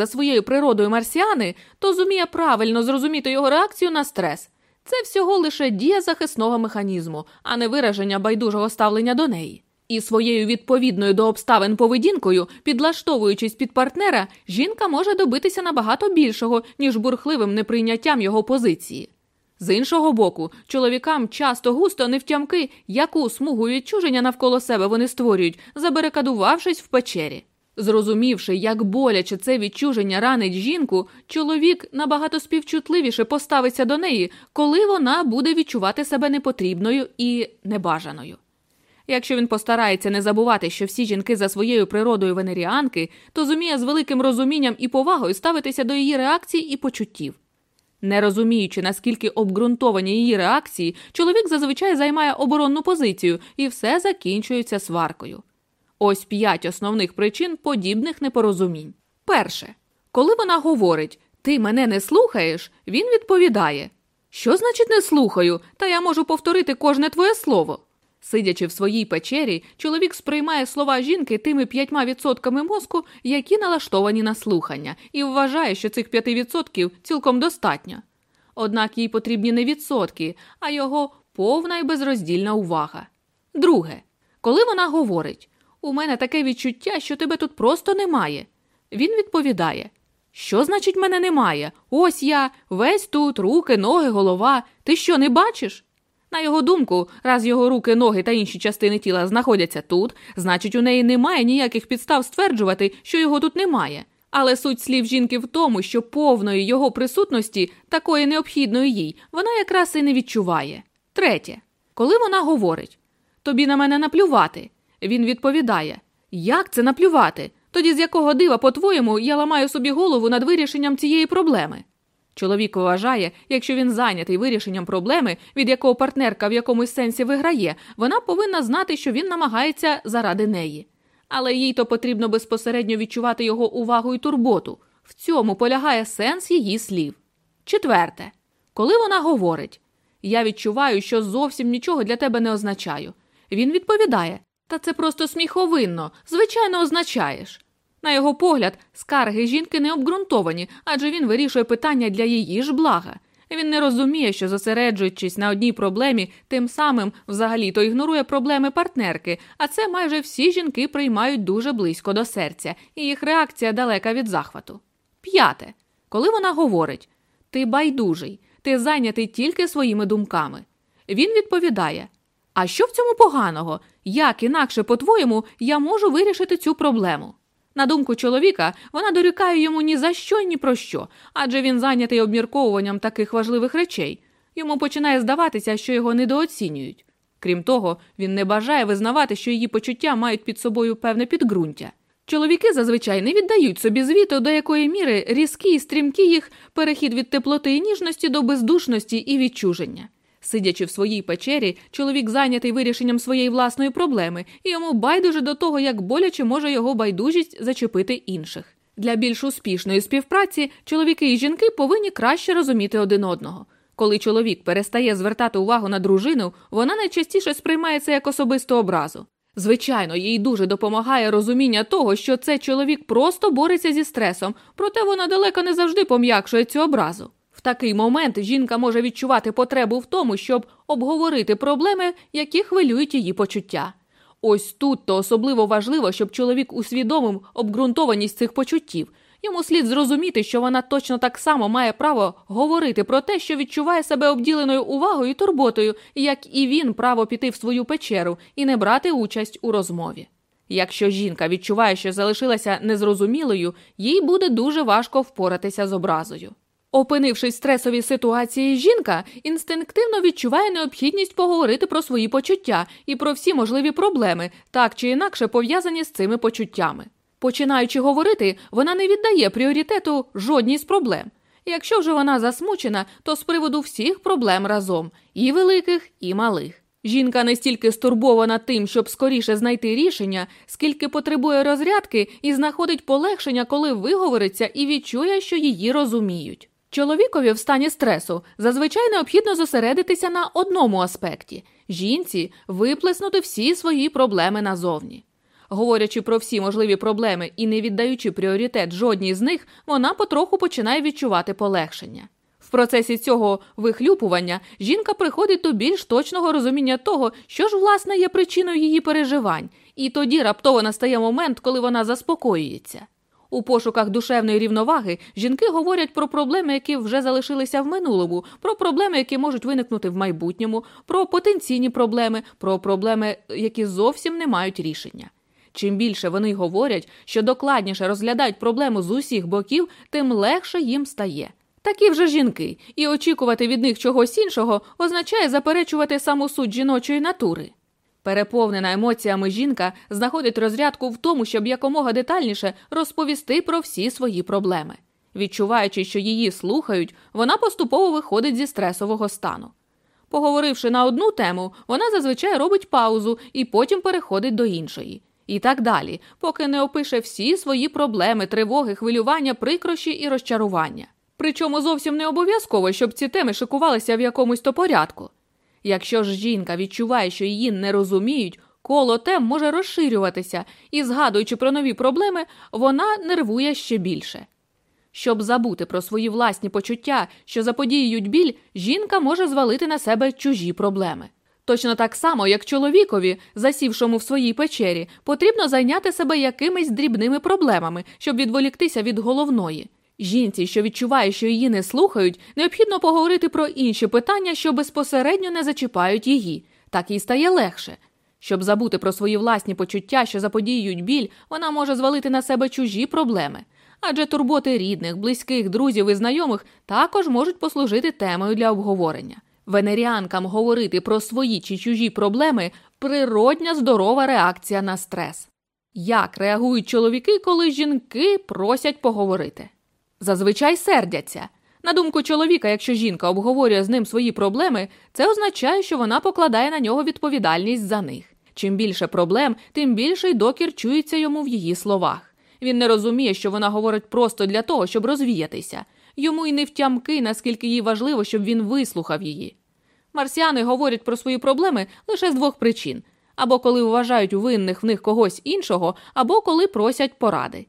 за своєю природою марсіани, то зуміє правильно зрозуміти його реакцію на стрес. Це всього лише дія захисного механізму, а не вираження байдужого ставлення до неї. І своєю відповідною до обставин поведінкою, підлаштовуючись під партнера, жінка може добитися набагато більшого, ніж бурхливим неприйняттям його позиції. З іншого боку, чоловікам часто густо не втямки, яку смугу відчуження навколо себе вони створюють, забарикадувавшись в печері. Зрозумівши, як боляче це відчуження ранить жінку, чоловік набагато співчутливіше поставиться до неї, коли вона буде відчувати себе непотрібною і небажаною. Якщо він постарається не забувати, що всі жінки за своєю природою венеріанки, то зуміє з великим розумінням і повагою ставитися до її реакцій і почуттів. Не розуміючи, наскільки обґрунтовані її реакції, чоловік зазвичай займає оборонну позицію і все закінчується сваркою. Ось п'ять основних причин подібних непорозумінь. Перше, коли вона говорить Ти мене не слухаєш, він відповідає Що значить не слухаю, та я можу повторити кожне твоє слово. Сидячи в своїй печері, чоловік сприймає слова жінки тими п'ятьма відсотками мозку, які налаштовані на слухання, і вважає, що цих п'яти відсотків цілком достатньо. Однак їй потрібні не відсотки, а його повна і безроздільна увага. Друге, коли вона говорить у мене таке відчуття, що тебе тут просто немає. Він відповідає: Що значить мене немає? Ось я, весь тут, руки, ноги, голова. Ти що, не бачиш? На його думку, раз його руки, ноги та інші частини тіла знаходяться тут, значить, у неї немає ніяких підстав стверджувати, що його тут немає. Але суть слів жінки в тому, що повної його присутності, такої необхідної їй, вона якраз і не відчуває. Третє, коли вона говорить тобі на мене наплювати, він відповідає Як це наплювати? Тоді з якого дива, по-твоєму, я ламаю собі голову над вирішенням цієї проблеми? Чоловік вважає, якщо він зайнятий вирішенням проблеми, від якого партнерка в якомусь сенсі виграє, вона повинна знати, що він намагається заради неї. Але їй то потрібно безпосередньо відчувати його увагу і турботу. В цьому полягає сенс її слів. Четверте, коли вона говорить Я відчуваю, що зовсім нічого для тебе не означаю. Він відповідає Та це просто сміховинно, звичайно, означаєш. На його погляд, скарги жінки не обґрунтовані, адже він вирішує питання для її ж блага. Він не розуміє, що зосереджуючись на одній проблемі, тим самим взагалі то ігнорує проблеми партнерки, а це майже всі жінки приймають дуже близько до серця, і їх реакція далека від захвату. П'яте. Коли вона говорить Ти байдужий, ти зайнятий тільки своїми думками. Він відповідає: А що в цьому поганого? Як інакше, по-твоєму, я можу вирішити цю проблему? На думку чоловіка, вона дорікає йому ні за що, ні про що, адже він зайнятий обмірковуванням таких важливих речей. Йому починає здаватися, що його недооцінюють. Крім того, він не бажає визнавати, що її почуття мають під собою певне підґрунтя. Чоловіки зазвичай не віддають собі звіту, до якої міри різкі і стрімкі їх перехід від теплоти і ніжності до бездушності і відчуження. Сидячи в своїй печері, чоловік зайнятий вирішенням своєї власної проблеми, і йому байдуже до того, як боляче може його байдужість зачепити інших. Для більш успішної співпраці чоловіки і жінки повинні краще розуміти один одного. Коли чоловік перестає звертати увагу на дружину, вона найчастіше сприймається як особисту образу. Звичайно, їй дуже допомагає розуміння того, що цей чоловік просто бореться зі стресом, проте вона далеко не завжди пом'якшує цю образу. В такий момент жінка може відчувати потребу в тому, щоб обговорити проблеми, які хвилюють її почуття. Ось тут то особливо важливо, щоб чоловік усвідомив обґрунтованість цих почуттів. Йому слід зрозуміти, що вона точно так само має право говорити про те, що відчуває себе обділеною увагою і турботою, як і він право піти в свою печеру і не брати участь у розмові. Якщо жінка відчуває, що залишилася незрозумілою, їй буде дуже важко впоратися з образою. Опинившись в стресовій ситуації, жінка інстинктивно відчуває необхідність поговорити про свої почуття і про всі можливі проблеми, так чи інакше пов'язані з цими почуттями. Починаючи говорити, вона не віддає пріоритету жодній з проблем. Якщо вже вона засмучена, то з приводу всіх проблем разом і великих, і малих. Жінка не стільки стурбована тим, щоб скоріше знайти рішення, скільки потребує розрядки і знаходить полегшення, коли виговориться і відчує, що її розуміють. Чоловікові в стані стресу зазвичай необхідно зосередитися на одному аспекті жінці виплеснути всі свої проблеми назовні. Говорячи про всі можливі проблеми і не віддаючи пріоритет жодній з них, вона потроху починає відчувати полегшення. В процесі цього вихлюпування жінка приходить до більш точного розуміння того, що ж власне є причиною її переживань, і тоді раптово настає момент, коли вона заспокоюється. У пошуках душевної рівноваги жінки говорять про проблеми, які вже залишилися в минулому, про проблеми, які можуть виникнути в майбутньому, про потенційні проблеми, про проблеми, які зовсім не мають рішення. Чим більше вони говорять, що докладніше розглядають проблему з усіх боків, тим легше їм стає. Такі вже жінки, і очікувати від них чогось іншого означає заперечувати саму суть жіночої натури. Переповнена емоціями жінка знаходить розрядку в тому, щоб якомога детальніше розповісти про всі свої проблеми. Відчуваючи, що її слухають, вона поступово виходить зі стресового стану. Поговоривши на одну тему, вона зазвичай робить паузу і потім переходить до іншої. І так далі, поки не опише всі свої проблеми, тривоги, хвилювання, прикрощі і розчарування. Причому зовсім не обов'язково, щоб ці теми шикувалися в якомусь то порядку. Якщо ж жінка відчуває, що її не розуміють, коло тем може розширюватися, і, згадуючи про нові проблеми, вона нервує ще більше. Щоб забути про свої власні почуття, що заподіюють біль, жінка може звалити на себе чужі проблеми. Точно так само, як чоловікові, засівшому в своїй печері, потрібно зайняти себе якимись дрібними проблемами, щоб відволіктися від головної. Жінці, що відчуває, що її не слухають, необхідно поговорити про інші питання, що безпосередньо не зачіпають її, так їй стає легше. Щоб забути про свої власні почуття, що заподіюють біль, вона може звалити на себе чужі проблеми. Адже турботи рідних, близьких, друзів і знайомих також можуть послужити темою для обговорення. Венеріанкам говорити про свої чи чужі проблеми природня здорова реакція на стрес. Як реагують чоловіки, коли жінки просять поговорити? Зазвичай сердяться. На думку чоловіка, якщо жінка обговорює з ним свої проблеми, це означає, що вона покладає на нього відповідальність за них. Чим більше проблем, тим більший докір чується йому в її словах. Він не розуміє, що вона говорить просто для того, щоб розвіятися. Йому й не втямки, наскільки їй важливо, щоб він вислухав її. Марсіани говорять про свої проблеми лише з двох причин або коли вважають винних в них когось іншого, або коли просять поради.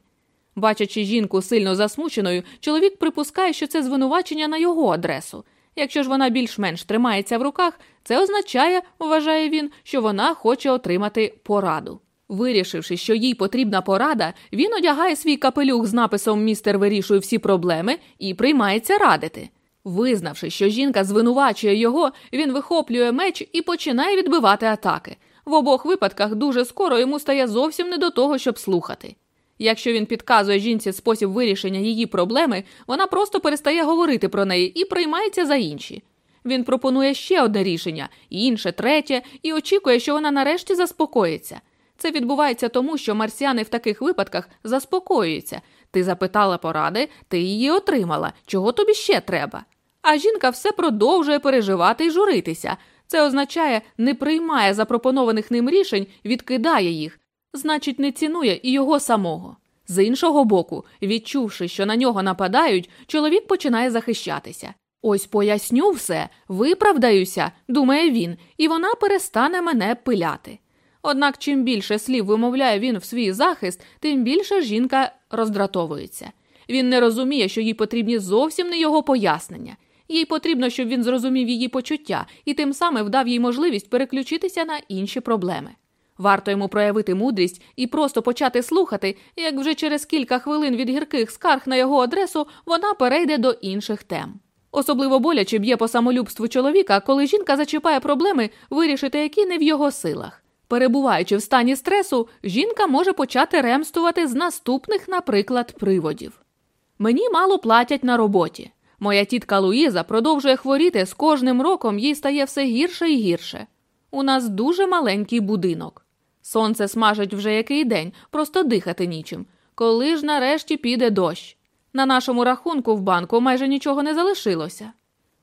Бачачи жінку сильно засмученою, чоловік припускає, що це звинувачення на його адресу. Якщо ж вона більш-менш тримається в руках, це означає, вважає він, що вона хоче отримати пораду. Вирішивши, що їй потрібна порада, він одягає свій капелюх з написом Містер вирішує всі проблеми і приймається радити. Визнавши, що жінка звинувачує його, він вихоплює меч і починає відбивати атаки. В обох випадках дуже скоро йому стає зовсім не до того, щоб слухати. Якщо він підказує жінці спосіб вирішення її проблеми, вона просто перестає говорити про неї і приймається за інші. Він пропонує ще одне рішення, інше, третє, і очікує, що вона нарешті заспокоїться. Це відбувається тому, що марсіани в таких випадках заспокоюються. Ти запитала поради, ти її отримала. Чого тобі ще треба? А жінка все продовжує переживати і журитися. Це означає, не приймає запропонованих ним рішень, відкидає їх, значить, не цінує і його самого. З іншого боку, відчувши, що на нього нападають, чоловік починає захищатися. Ось поясню все, виправдаюся, думає він, і вона перестане мене пиляти. Однак, чим більше слів вимовляє він в свій захист, тим більше жінка роздратовується. Він не розуміє, що їй потрібні зовсім не його пояснення. Їй потрібно, щоб він зрозумів її почуття і тим самим вдав їй можливість переключитися на інші проблеми. Варто йому проявити мудрість і просто почати слухати, як вже через кілька хвилин від гірких скарг на його адресу вона перейде до інших тем. Особливо боляче б'є по самолюбству чоловіка, коли жінка зачіпає проблеми, вирішити які не в його силах. Перебуваючи в стані стресу, жінка може почати ремствувати з наступних, наприклад, приводів. Мені мало платять на роботі. Моя тітка Луїза продовжує хворіти з кожним роком їй стає все гірше і гірше. У нас дуже маленький будинок. Сонце смажить вже який день, просто дихати нічим. Коли ж нарешті піде дощ? На нашому рахунку в банку майже нічого не залишилося.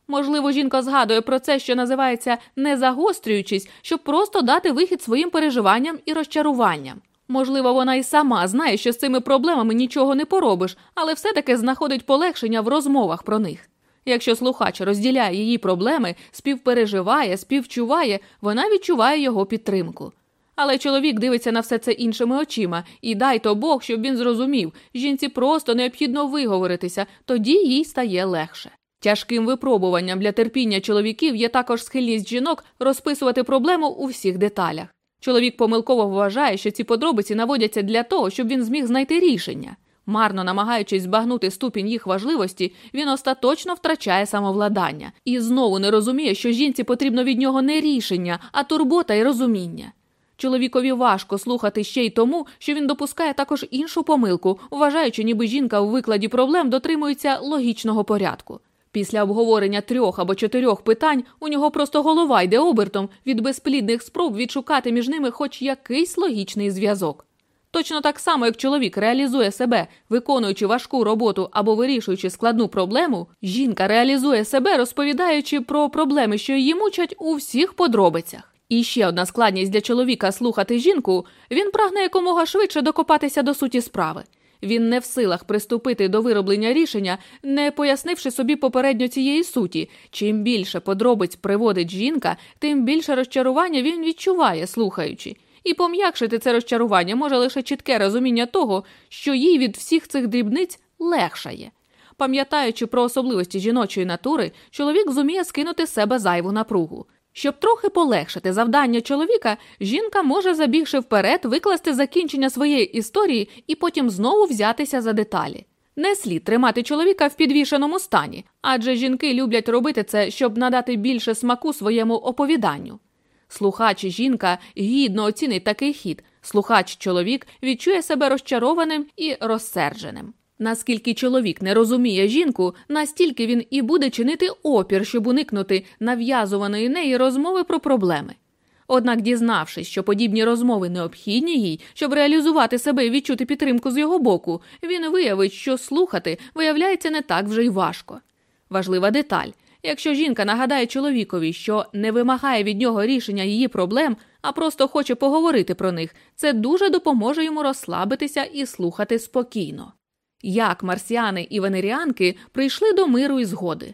Можливо, жінка згадує про це, що називається не загострюючись, щоб просто дати вихід своїм переживанням і розчаруванням. Можливо, вона і сама знає, що з цими проблемами нічого не поробиш, але все-таки знаходить полегшення в розмовах про них. Якщо слухач розділяє її проблеми, співпереживає, співчуває, вона відчуває його підтримку. Але чоловік дивиться на все це іншими очима, і дай то Бог, щоб він зрозумів, жінці просто необхідно виговоритися, тоді їй стає легше. Тяжким випробуванням для терпіння чоловіків є також схильність жінок розписувати проблему у всіх деталях. Чоловік помилково вважає, що ці подробиці наводяться для того, щоб він зміг знайти рішення. Марно намагаючись збагнути ступінь їх важливості, він остаточно втрачає самовладання і знову не розуміє, що жінці потрібно від нього не рішення, а турбота і розуміння. Чоловікові важко слухати ще й тому, що він допускає також іншу помилку, вважаючи, ніби жінка у викладі проблем дотримується логічного порядку. Після обговорення трьох або чотирьох питань у нього просто голова йде обертом від безплідних спроб відшукати між ними хоч якийсь логічний зв'язок. Точно так само, як чоловік реалізує себе, виконуючи важку роботу або вирішуючи складну проблему, жінка реалізує себе, розповідаючи про проблеми, що її мучать у всіх подробицях. І ще одна складність для чоловіка слухати жінку він прагне якомога швидше докопатися до суті справи. Він не в силах приступити до вироблення рішення, не пояснивши собі попередньо цієї суті. Чим більше подробиць приводить жінка, тим більше розчарування він відчуває, слухаючи. І пом'якшити це розчарування може лише чітке розуміння того, що їй від всіх цих дрібниць легшає. Пам'ятаючи про особливості жіночої натури, чоловік зуміє скинути з себе зайву напругу. Щоб трохи полегшити завдання чоловіка, жінка може, забігши вперед, викласти закінчення своєї історії і потім знову взятися за деталі. Не слід тримати чоловіка в підвішеному стані, адже жінки люблять робити це, щоб надати більше смаку своєму оповіданню. Слухач жінка гідно оцінить такий хід. Слухач чоловік відчує себе розчарованим і розсердженим. Наскільки чоловік не розуміє жінку, настільки він і буде чинити опір, щоб уникнути нав'язуваної неї розмови про проблеми. Однак, дізнавшись, що подібні розмови необхідні їй, щоб реалізувати себе і відчути підтримку з його боку, він виявить, що слухати виявляється не так вже й важко. Важлива деталь якщо жінка нагадає чоловікові, що не вимагає від нього рішення її проблем, а просто хоче поговорити про них, це дуже допоможе йому розслабитися і слухати спокійно. Як марсіани і венеріанки прийшли до миру і згоди.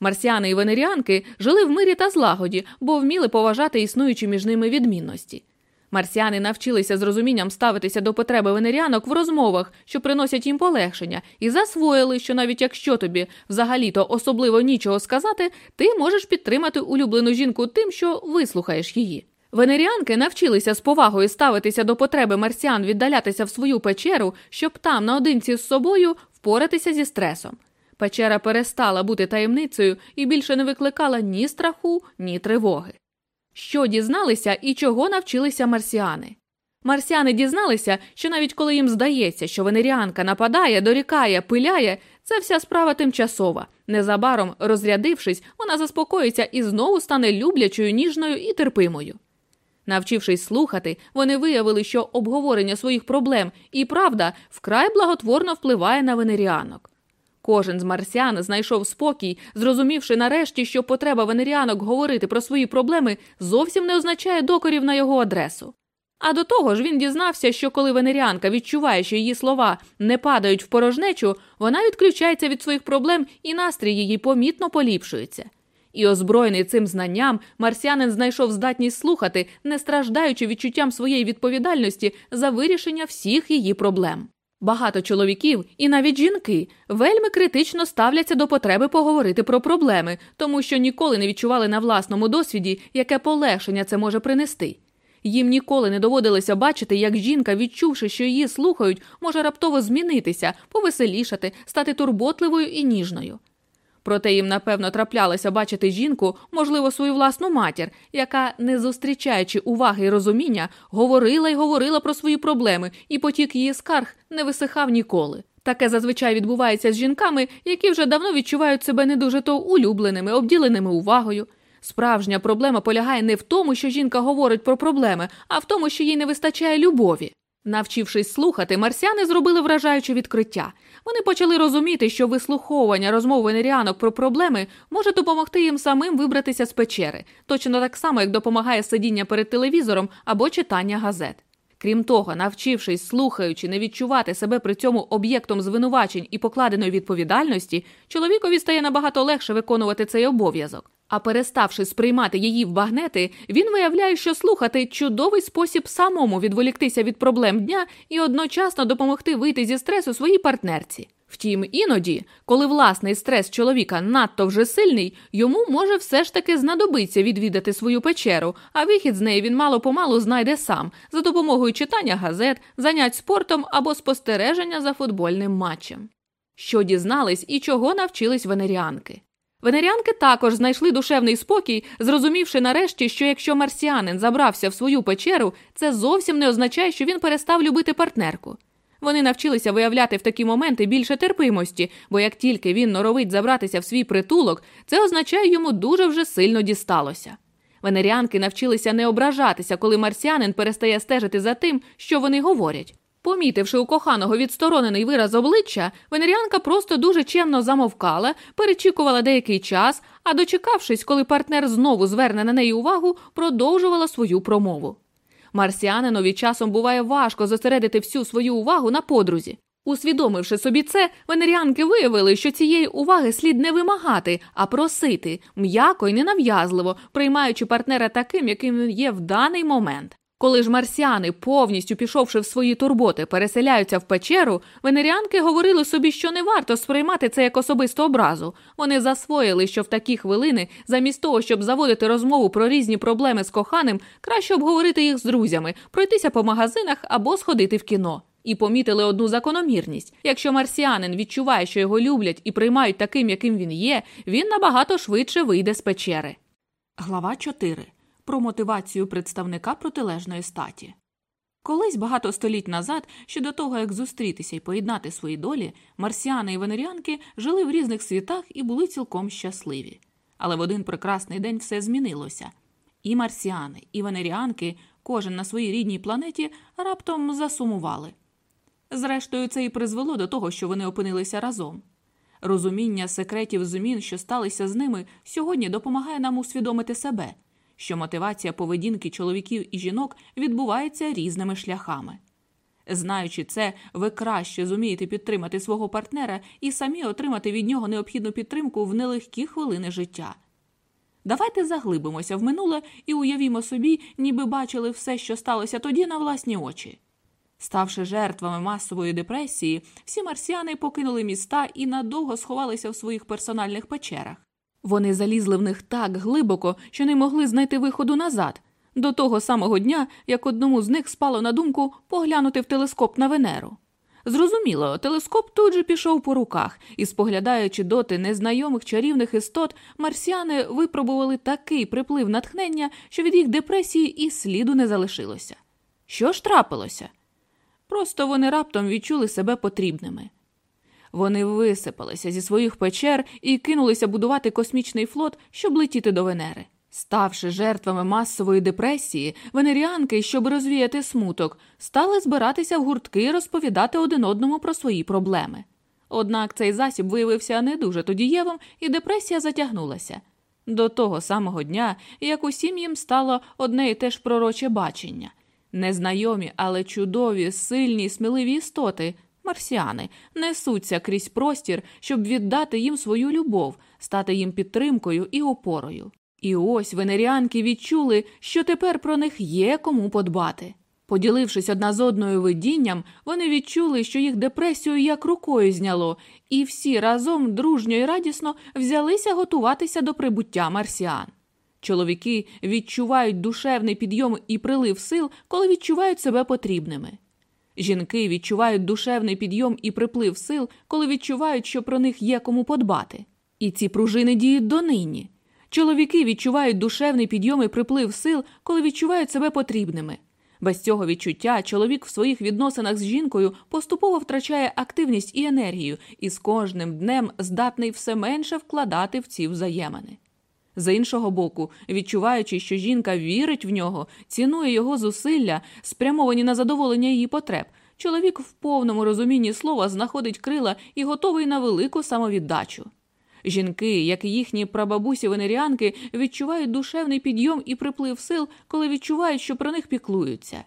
Марсіани і венеріанки жили в мирі та злагоді, бо вміли поважати існуючі між ними відмінності. Марсіани навчилися з розумінням ставитися до потреби венеріанок в розмовах, що приносять їм полегшення, і засвоїли, що навіть якщо тобі взагалі-то особливо нічого сказати, ти можеш підтримати улюблену жінку тим, що вислухаєш її. Венеріанки навчилися з повагою ставитися до потреби марсіан віддалятися в свою печеру, щоб там, наодинці з собою, впоратися зі стресом. Печера перестала бути таємницею і більше не викликала ні страху, ні тривоги. Що дізналися і чого навчилися марсіани? Марсіани дізналися, що навіть коли їм здається, що венеріанка нападає, дорікає, пиляє, це вся справа тимчасова. Незабаром, розрядившись, вона заспокоїться і знову стане люблячою, ніжною і терпимою. Навчившись слухати, вони виявили, що обговорення своїх проблем і правда вкрай благотворно впливає на венеріанок. Кожен з марсіан знайшов спокій, зрозумівши нарешті, що потреба венеріанок говорити про свої проблеми зовсім не означає докорів на його адресу. А до того ж він дізнався, що коли венеріанка відчуває, що її слова не падають в порожнечу, вона відключається від своїх проблем і настрій її помітно поліпшується. І озброєний цим знанням, марсіанин знайшов здатність слухати, не страждаючи відчуттям своєї відповідальності за вирішення всіх її проблем. Багато чоловіків і навіть жінки вельми критично ставляться до потреби поговорити про проблеми, тому що ніколи не відчували на власному досвіді, яке полегшення це може принести. Їм ніколи не доводилося бачити, як жінка, відчувши, що її слухають, може раптово змінитися, повеселішати, стати турботливою і ніжною. Проте їм, напевно, траплялося бачити жінку, можливо, свою власну матір, яка, не зустрічаючи уваги і розуміння, говорила й говорила про свої проблеми, і потік її скарг не висихав ніколи. Таке зазвичай відбувається з жінками, які вже давно відчувають себе не дуже то улюбленими, обділеними увагою. Справжня проблема полягає не в тому, що жінка говорить про проблеми, а в тому, що їй не вистачає любові. Навчившись слухати, марсіани зробили вражаюче відкриття. Вони почали розуміти, що вислуховування розмов венеріанок про проблеми може допомогти їм самим вибратися з печери, точно так само, як допомагає сидіння перед телевізором або читання газет. Крім того, навчившись, слухаючи, не відчувати себе при цьому об'єктом звинувачень і покладеної відповідальності, чоловікові стає набагато легше виконувати цей обов'язок. А переставши сприймати її в багнети, він виявляє, що слухати чудовий спосіб самому відволіктися від проблем дня і одночасно допомогти вийти зі стресу своїй партнерці. Втім, іноді, коли власний стрес чоловіка надто вже сильний, йому може все ж таки знадобиться відвідати свою печеру, а вихід з неї він мало помалу знайде сам за допомогою читання газет, занять спортом або спостереження за футбольним матчем. Що дізнались і чого навчились венеріанки. Венеріанки також знайшли душевний спокій, зрозумівши нарешті, що якщо марсіанин забрався в свою печеру, це зовсім не означає, що він перестав любити партнерку. Вони навчилися виявляти в такі моменти більше терпимості, бо як тільки він норовить забратися в свій притулок, це означає йому дуже вже сильно дісталося. Венеріанки навчилися не ображатися, коли марсіанин перестає стежити за тим, що вони говорять. Помітивши у коханого відсторонений вираз обличчя, венеріанка просто дуже чемно замовкала, перечікувала деякий час, а дочекавшись, коли партнер знову зверне на неї увагу, продовжувала свою промову. Марсіанинові часом буває важко зосередити всю свою увагу на подрузі. Усвідомивши собі це, венеріанки виявили, що цієї уваги слід не вимагати, а просити м'яко й ненав'язливо, приймаючи партнера таким, яким він є в даний момент. Коли ж марсіани, повністю пішовши в свої турботи, переселяються в печеру, венеріанки говорили собі, що не варто сприймати це як особисту образу. Вони засвоїли, що в такі хвилини, замість того, щоб заводити розмову про різні проблеми з коханим, краще обговорити їх з друзями, пройтися по магазинах або сходити в кіно. І помітили одну закономірність: якщо марсіанин відчуває, що його люблять і приймають таким, яким він є, він набагато швидше вийде з печери. Глава 4 про мотивацію представника протилежної статі. Колись багато століть назад, ще до того як зустрітися і поєднати свої долі, марсіани і венеріанки жили в різних світах і були цілком щасливі. Але в один прекрасний день все змінилося. І марсіани, і венеріанки, кожен на своїй рідній планеті, раптом засумували. Зрештою, це і призвело до того, що вони опинилися разом. Розуміння секретів змін, що сталися з ними, сьогодні допомагає нам усвідомити себе що мотивація поведінки чоловіків і жінок відбувається різними шляхами. Знаючи це, ви краще зумієте підтримати свого партнера і самі отримати від нього необхідну підтримку в нелегкі хвилини життя. Давайте заглибимося в минуле і уявімо собі, ніби бачили все, що сталося тоді на власні очі. Ставши жертвами масової депресії, всі марсіани покинули міста і надовго сховалися в своїх персональних печерах. Вони залізли в них так глибоко, що не могли знайти виходу назад, до того самого дня, як одному з них спало на думку поглянути в телескоп на Венеру. Зрозуміло, телескоп тут же пішов по руках, і, споглядаючи доти незнайомих чарівних істот, марсіани випробували такий приплив натхнення, що від їх депресії і сліду не залишилося. Що ж трапилося? Просто вони раптом відчули себе потрібними. Вони висипалися зі своїх печер і кинулися будувати космічний флот, щоб летіти до Венери. Ставши жертвами масової депресії, венеріанки, щоб розвіяти смуток, стали збиратися в гуртки і розповідати один одному про свої проблеми. Однак цей засіб виявився не дуже тодієвим, і депресія затягнулася. До того самого дня, як усім їм стало одне і те ж пророче бачення. Незнайомі, але чудові, сильні, сміливі істоти марсіани несуться крізь простір, щоб віддати їм свою любов, стати їм підтримкою і опорою. І ось венеріанки відчули, що тепер про них є кому подбати. Поділившись одна з одною видінням, вони відчули, що їх депресію як рукою зняло, і всі разом дружньо і радісно взялися готуватися до прибуття марсіан. Чоловіки відчувають душевний підйом і прилив сил, коли відчувають себе потрібними. Жінки відчувають душевний підйом і приплив сил, коли відчувають, що про них є кому подбати. І ці пружини діють донині. Чоловіки відчувають душевний підйом і приплив сил, коли відчувають себе потрібними. Без цього відчуття чоловік в своїх відносинах з жінкою поступово втрачає активність і енергію, і з кожним днем здатний все менше вкладати в ці взаємини. З іншого боку, відчуваючи, що жінка вірить в нього, цінує його зусилля, спрямовані на задоволення її потреб, чоловік в повному розумінні слова знаходить крила і готовий на велику самовіддачу. Жінки, як і їхні прабабусі венеріанки, відчувають душевний підйом і приплив сил, коли відчувають, що про них піклуються.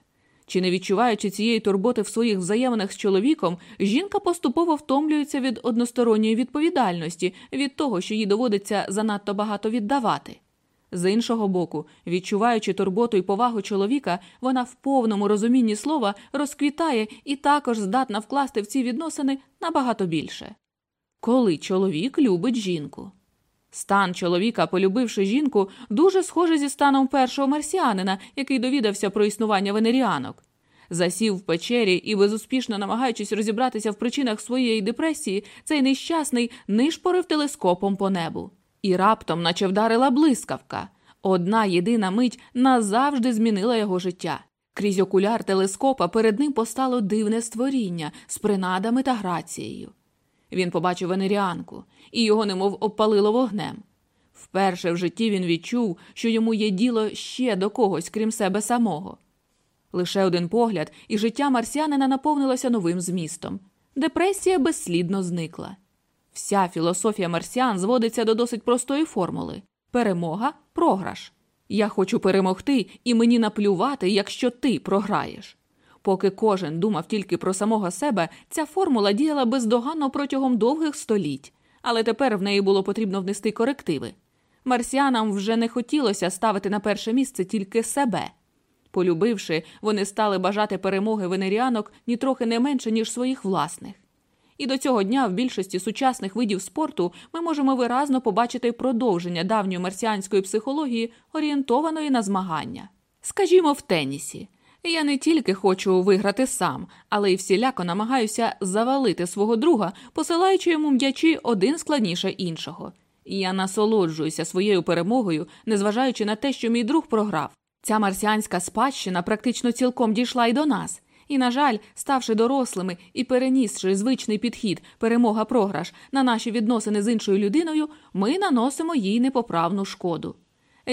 Чи не відчуваючи цієї турботи в своїх взаєминах з чоловіком, жінка поступово втомлюється від односторонньої відповідальності, від того, що їй доводиться занадто багато віддавати. З іншого боку, відчуваючи турботу і повагу чоловіка, вона в повному розумінні слова розквітає і також здатна вкласти в ці відносини набагато більше. Коли чоловік любить жінку. Стан чоловіка, полюбивши жінку, дуже схожий зі станом першого марсіанина, який довідався про існування венеріанок. Засів в печері і, безуспішно намагаючись розібратися в причинах своєї депресії, цей нещасний нишпорив телескопом по небу. І раптом, наче вдарила блискавка. Одна єдина мить назавжди змінила його життя. Крізь окуляр телескопа перед ним постало дивне створіння з принадами та грацією. Він побачив венеріанку, і його немов обпалило вогнем. Вперше в житті він відчув, що йому є діло ще до когось, крім себе самого. Лише один погляд, і життя марсіанина наповнилося новим змістом. Депресія безслідно зникла. Вся філософія марсіан зводиться до досить простої формули перемога програш. Я хочу перемогти, і мені наплювати, якщо ти програєш. Поки кожен думав тільки про самого себе, ця формула діяла бездоганно протягом довгих століть, але тепер в неї було потрібно внести корективи. Марсіанам вже не хотілося ставити на перше місце тільки себе. Полюбивши, вони стали бажати перемоги венеріанок нітрохи не менше, ніж своїх власних. І до цього дня в більшості сучасних видів спорту ми можемо виразно побачити продовження давньої марсіанської психології, орієнтованої на змагання. Скажімо, в тенісі. Я не тільки хочу виграти сам, але й всіляко намагаюся завалити свого друга, посилаючи йому м'ячі один складніше іншого. Я насолоджуюся своєю перемогою, незважаючи на те, що мій друг програв. Ця марсіанська спадщина практично цілком дійшла й до нас. І, на жаль, ставши дорослими і перенісши звичний підхід перемога програш на наші відносини з іншою людиною, ми наносимо їй непоправну шкоду.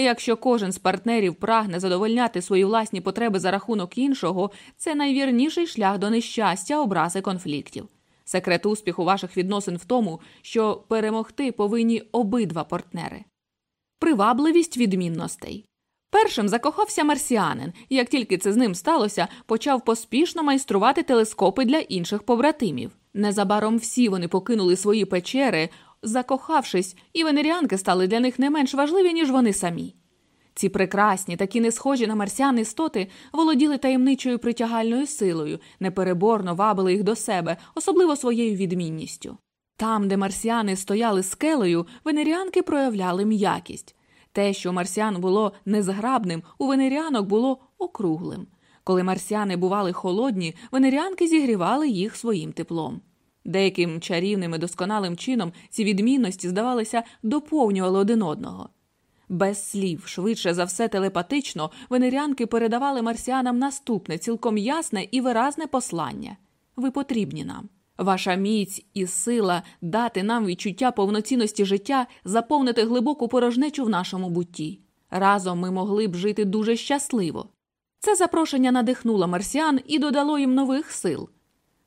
Якщо кожен з партнерів прагне задовольняти свої власні потреби за рахунок іншого, це найвірніший шлях до нещастя, образи конфліктів. Секрет успіху ваших відносин в тому, що перемогти повинні обидва партнери. Привабливість відмінностей. Першим закохався марсіанин, і як тільки це з ним сталося, почав поспішно майструвати телескопи для інших побратимів. Незабаром всі вони покинули свої печери, закохавшись, і венеріанки стали для них не менш важливі, ніж вони самі. Ці прекрасні, такі не схожі на марсіан істоти, володіли таємничою притягальною силою, непереборно вабили їх до себе, особливо своєю відмінністю. Там, де марсіани стояли скелею, венеріанки проявляли м'якість. Те, що марсіан було незграбним, у венеріанок було округлим. Коли марсіани бували холодні, венеріанки зігрівали їх своїм теплом. Деяким чарівним і досконалим чином ці відмінності, здавалося, доповнювали один одного. Без слів, швидше за все телепатично, венеріанки передавали марсіанам наступне, цілком ясне і виразне послання ви потрібні нам. Ваша міць і сила дати нам відчуття повноцінності життя, заповнити глибоку порожнечу в нашому бутті. Разом ми могли б жити дуже щасливо. Це запрошення надихнуло марсіан і додало їм нових сил.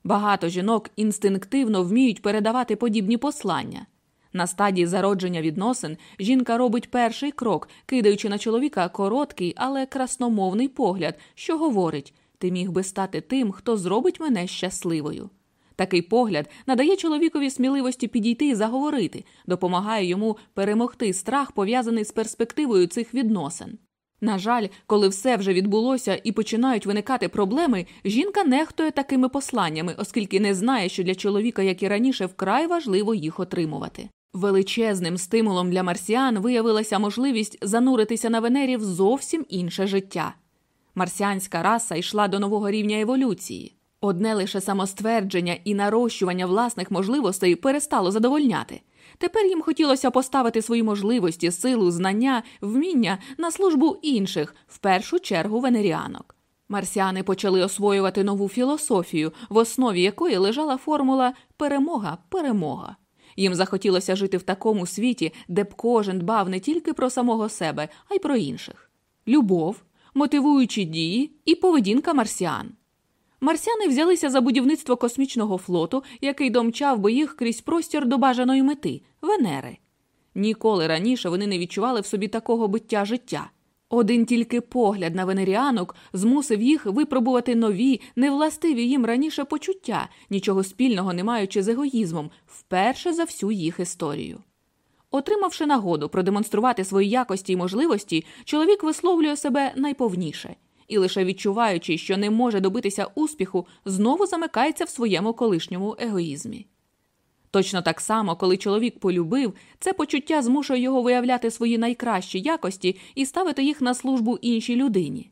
Багато жінок інстинктивно вміють передавати подібні послання. На стадії зародження відносин жінка робить перший крок, кидаючи на чоловіка короткий, але красномовний погляд, що говорить ти міг би стати тим, хто зробить мене щасливою. Такий погляд надає чоловікові сміливості підійти і заговорити, допомагає йому перемогти страх, пов'язаний з перспективою цих відносин. На жаль, коли все вже відбулося і починають виникати проблеми, жінка нехтує такими посланнями, оскільки не знає, що для чоловіка, як і раніше, вкрай важливо їх отримувати. Величезним стимулом для марсіан виявилася можливість зануритися на Венері в зовсім інше життя. Марсіанська раса йшла до нового рівня еволюції. Одне лише самоствердження і нарощування власних можливостей перестало задовольняти. Тепер їм хотілося поставити свої можливості, силу, знання, вміння на службу інших, в першу чергу венеріанок. Марсіани почали освоювати нову філософію, в основі якої лежала формула перемога, перемога. Їм захотілося жити в такому світі, де б кожен дбав не тільки про самого себе, а й про інших. Любов, мотивуючі дії і поведінка марсіан. Марсіани взялися за будівництво космічного флоту, який домчав би їх крізь простір до бажаної мети Венери. Ніколи раніше вони не відчували в собі такого биття життя. Один тільки погляд на венеріанок змусив їх випробувати нові, невластиві їм раніше почуття, нічого спільного не маючи з егоїзмом, вперше за всю їх історію. Отримавши нагоду продемонструвати свої якості й можливості, чоловік висловлює себе найповніше і, лише відчуваючи, що не може добитися успіху, знову замикається в своєму колишньому егоїзмі. Точно так само, коли чоловік полюбив, це почуття змушує його виявляти свої найкращі якості і ставити їх на службу іншій людині.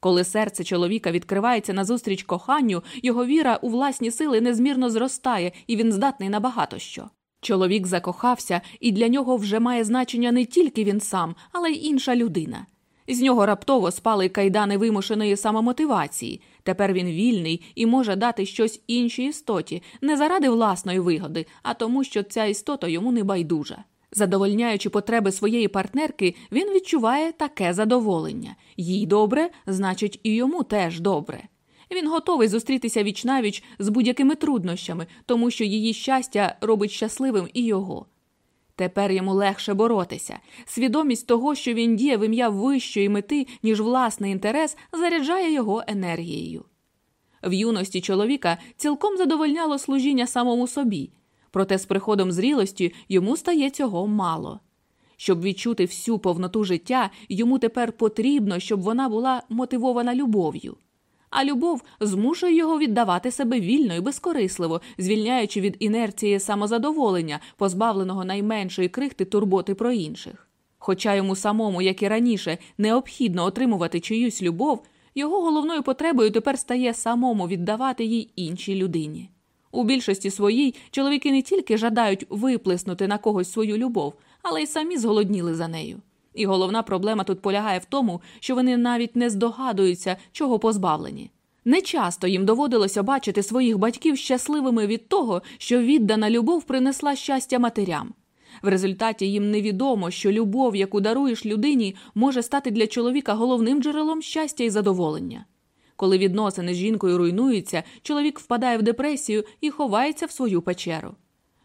Коли серце чоловіка відкривається назустріч коханню, його віра у власні сили незмірно зростає, і він здатний на багато що. Чоловік закохався, і для нього вже має значення не тільки він сам, але й інша людина. З нього раптово спали кайдани вимушеної самомотивації. Тепер він вільний і може дати щось іншій істоті, не заради власної вигоди, а тому, що ця істота йому не байдужа. Задовольняючи потреби своєї партнерки, він відчуває таке задоволення. Їй добре, значить, і йому теж добре. Він готовий зустрітися вічнавіч з будь-якими труднощами, тому що її щастя робить щасливим і його. Тепер йому легше боротися. Свідомість того, що він діє в ім'я вищої мети, ніж власний інтерес, заряджає його енергією. В юності чоловіка цілком задовольняло служіння самому собі, проте з приходом зрілості йому стає цього мало. Щоб відчути всю повноту життя, йому тепер потрібно, щоб вона була мотивована любов'ю а любов змушує його віддавати себе вільно і безкорисливо, звільняючи від інерції самозадоволення, позбавленого найменшої крихти турботи про інших. Хоча йому самому, як і раніше, необхідно отримувати чиюсь любов, його головною потребою тепер стає самому віддавати їй іншій людині. У більшості своїй чоловіки не тільки жадають виплеснути на когось свою любов, але й самі зголодніли за нею. І головна проблема тут полягає в тому, що вони навіть не здогадуються, чого позбавлені. Нечасто їм доводилося бачити своїх батьків щасливими від того, що віддана любов принесла щастя матерям. В результаті їм невідомо, що любов, яку даруєш людині, може стати для чоловіка головним джерелом щастя і задоволення. Коли відносини з жінкою руйнуються, чоловік впадає в депресію і ховається в свою печеру.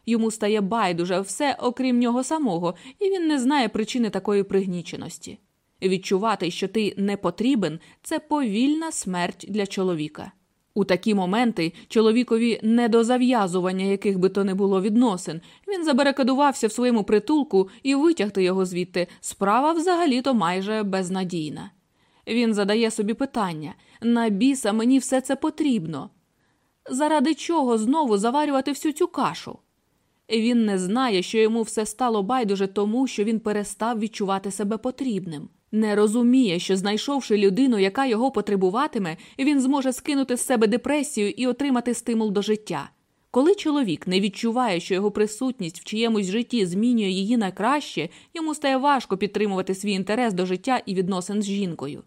Йому стає байдуже все, окрім нього самого, і він не знає причини такої пригніченості. Відчувати, що ти не потрібен, це повільна смерть для чоловіка. У такі моменти чоловікові не до зав'язування яких би то не було відносин, він забарикадувався в своєму притулку і витягти його звідти справа взагалі то майже безнадійна. Він задає собі питання на біса мені все це потрібно. Заради чого знову заварювати всю цю кашу? Він не знає, що йому все стало байдуже тому, що він перестав відчувати себе потрібним. Не розуміє, що, знайшовши людину, яка його потребуватиме, він зможе скинути з себе депресію і отримати стимул до життя. Коли чоловік не відчуває, що його присутність в чиємусь житті змінює її на краще, йому стає важко підтримувати свій інтерес до життя і відносин з жінкою.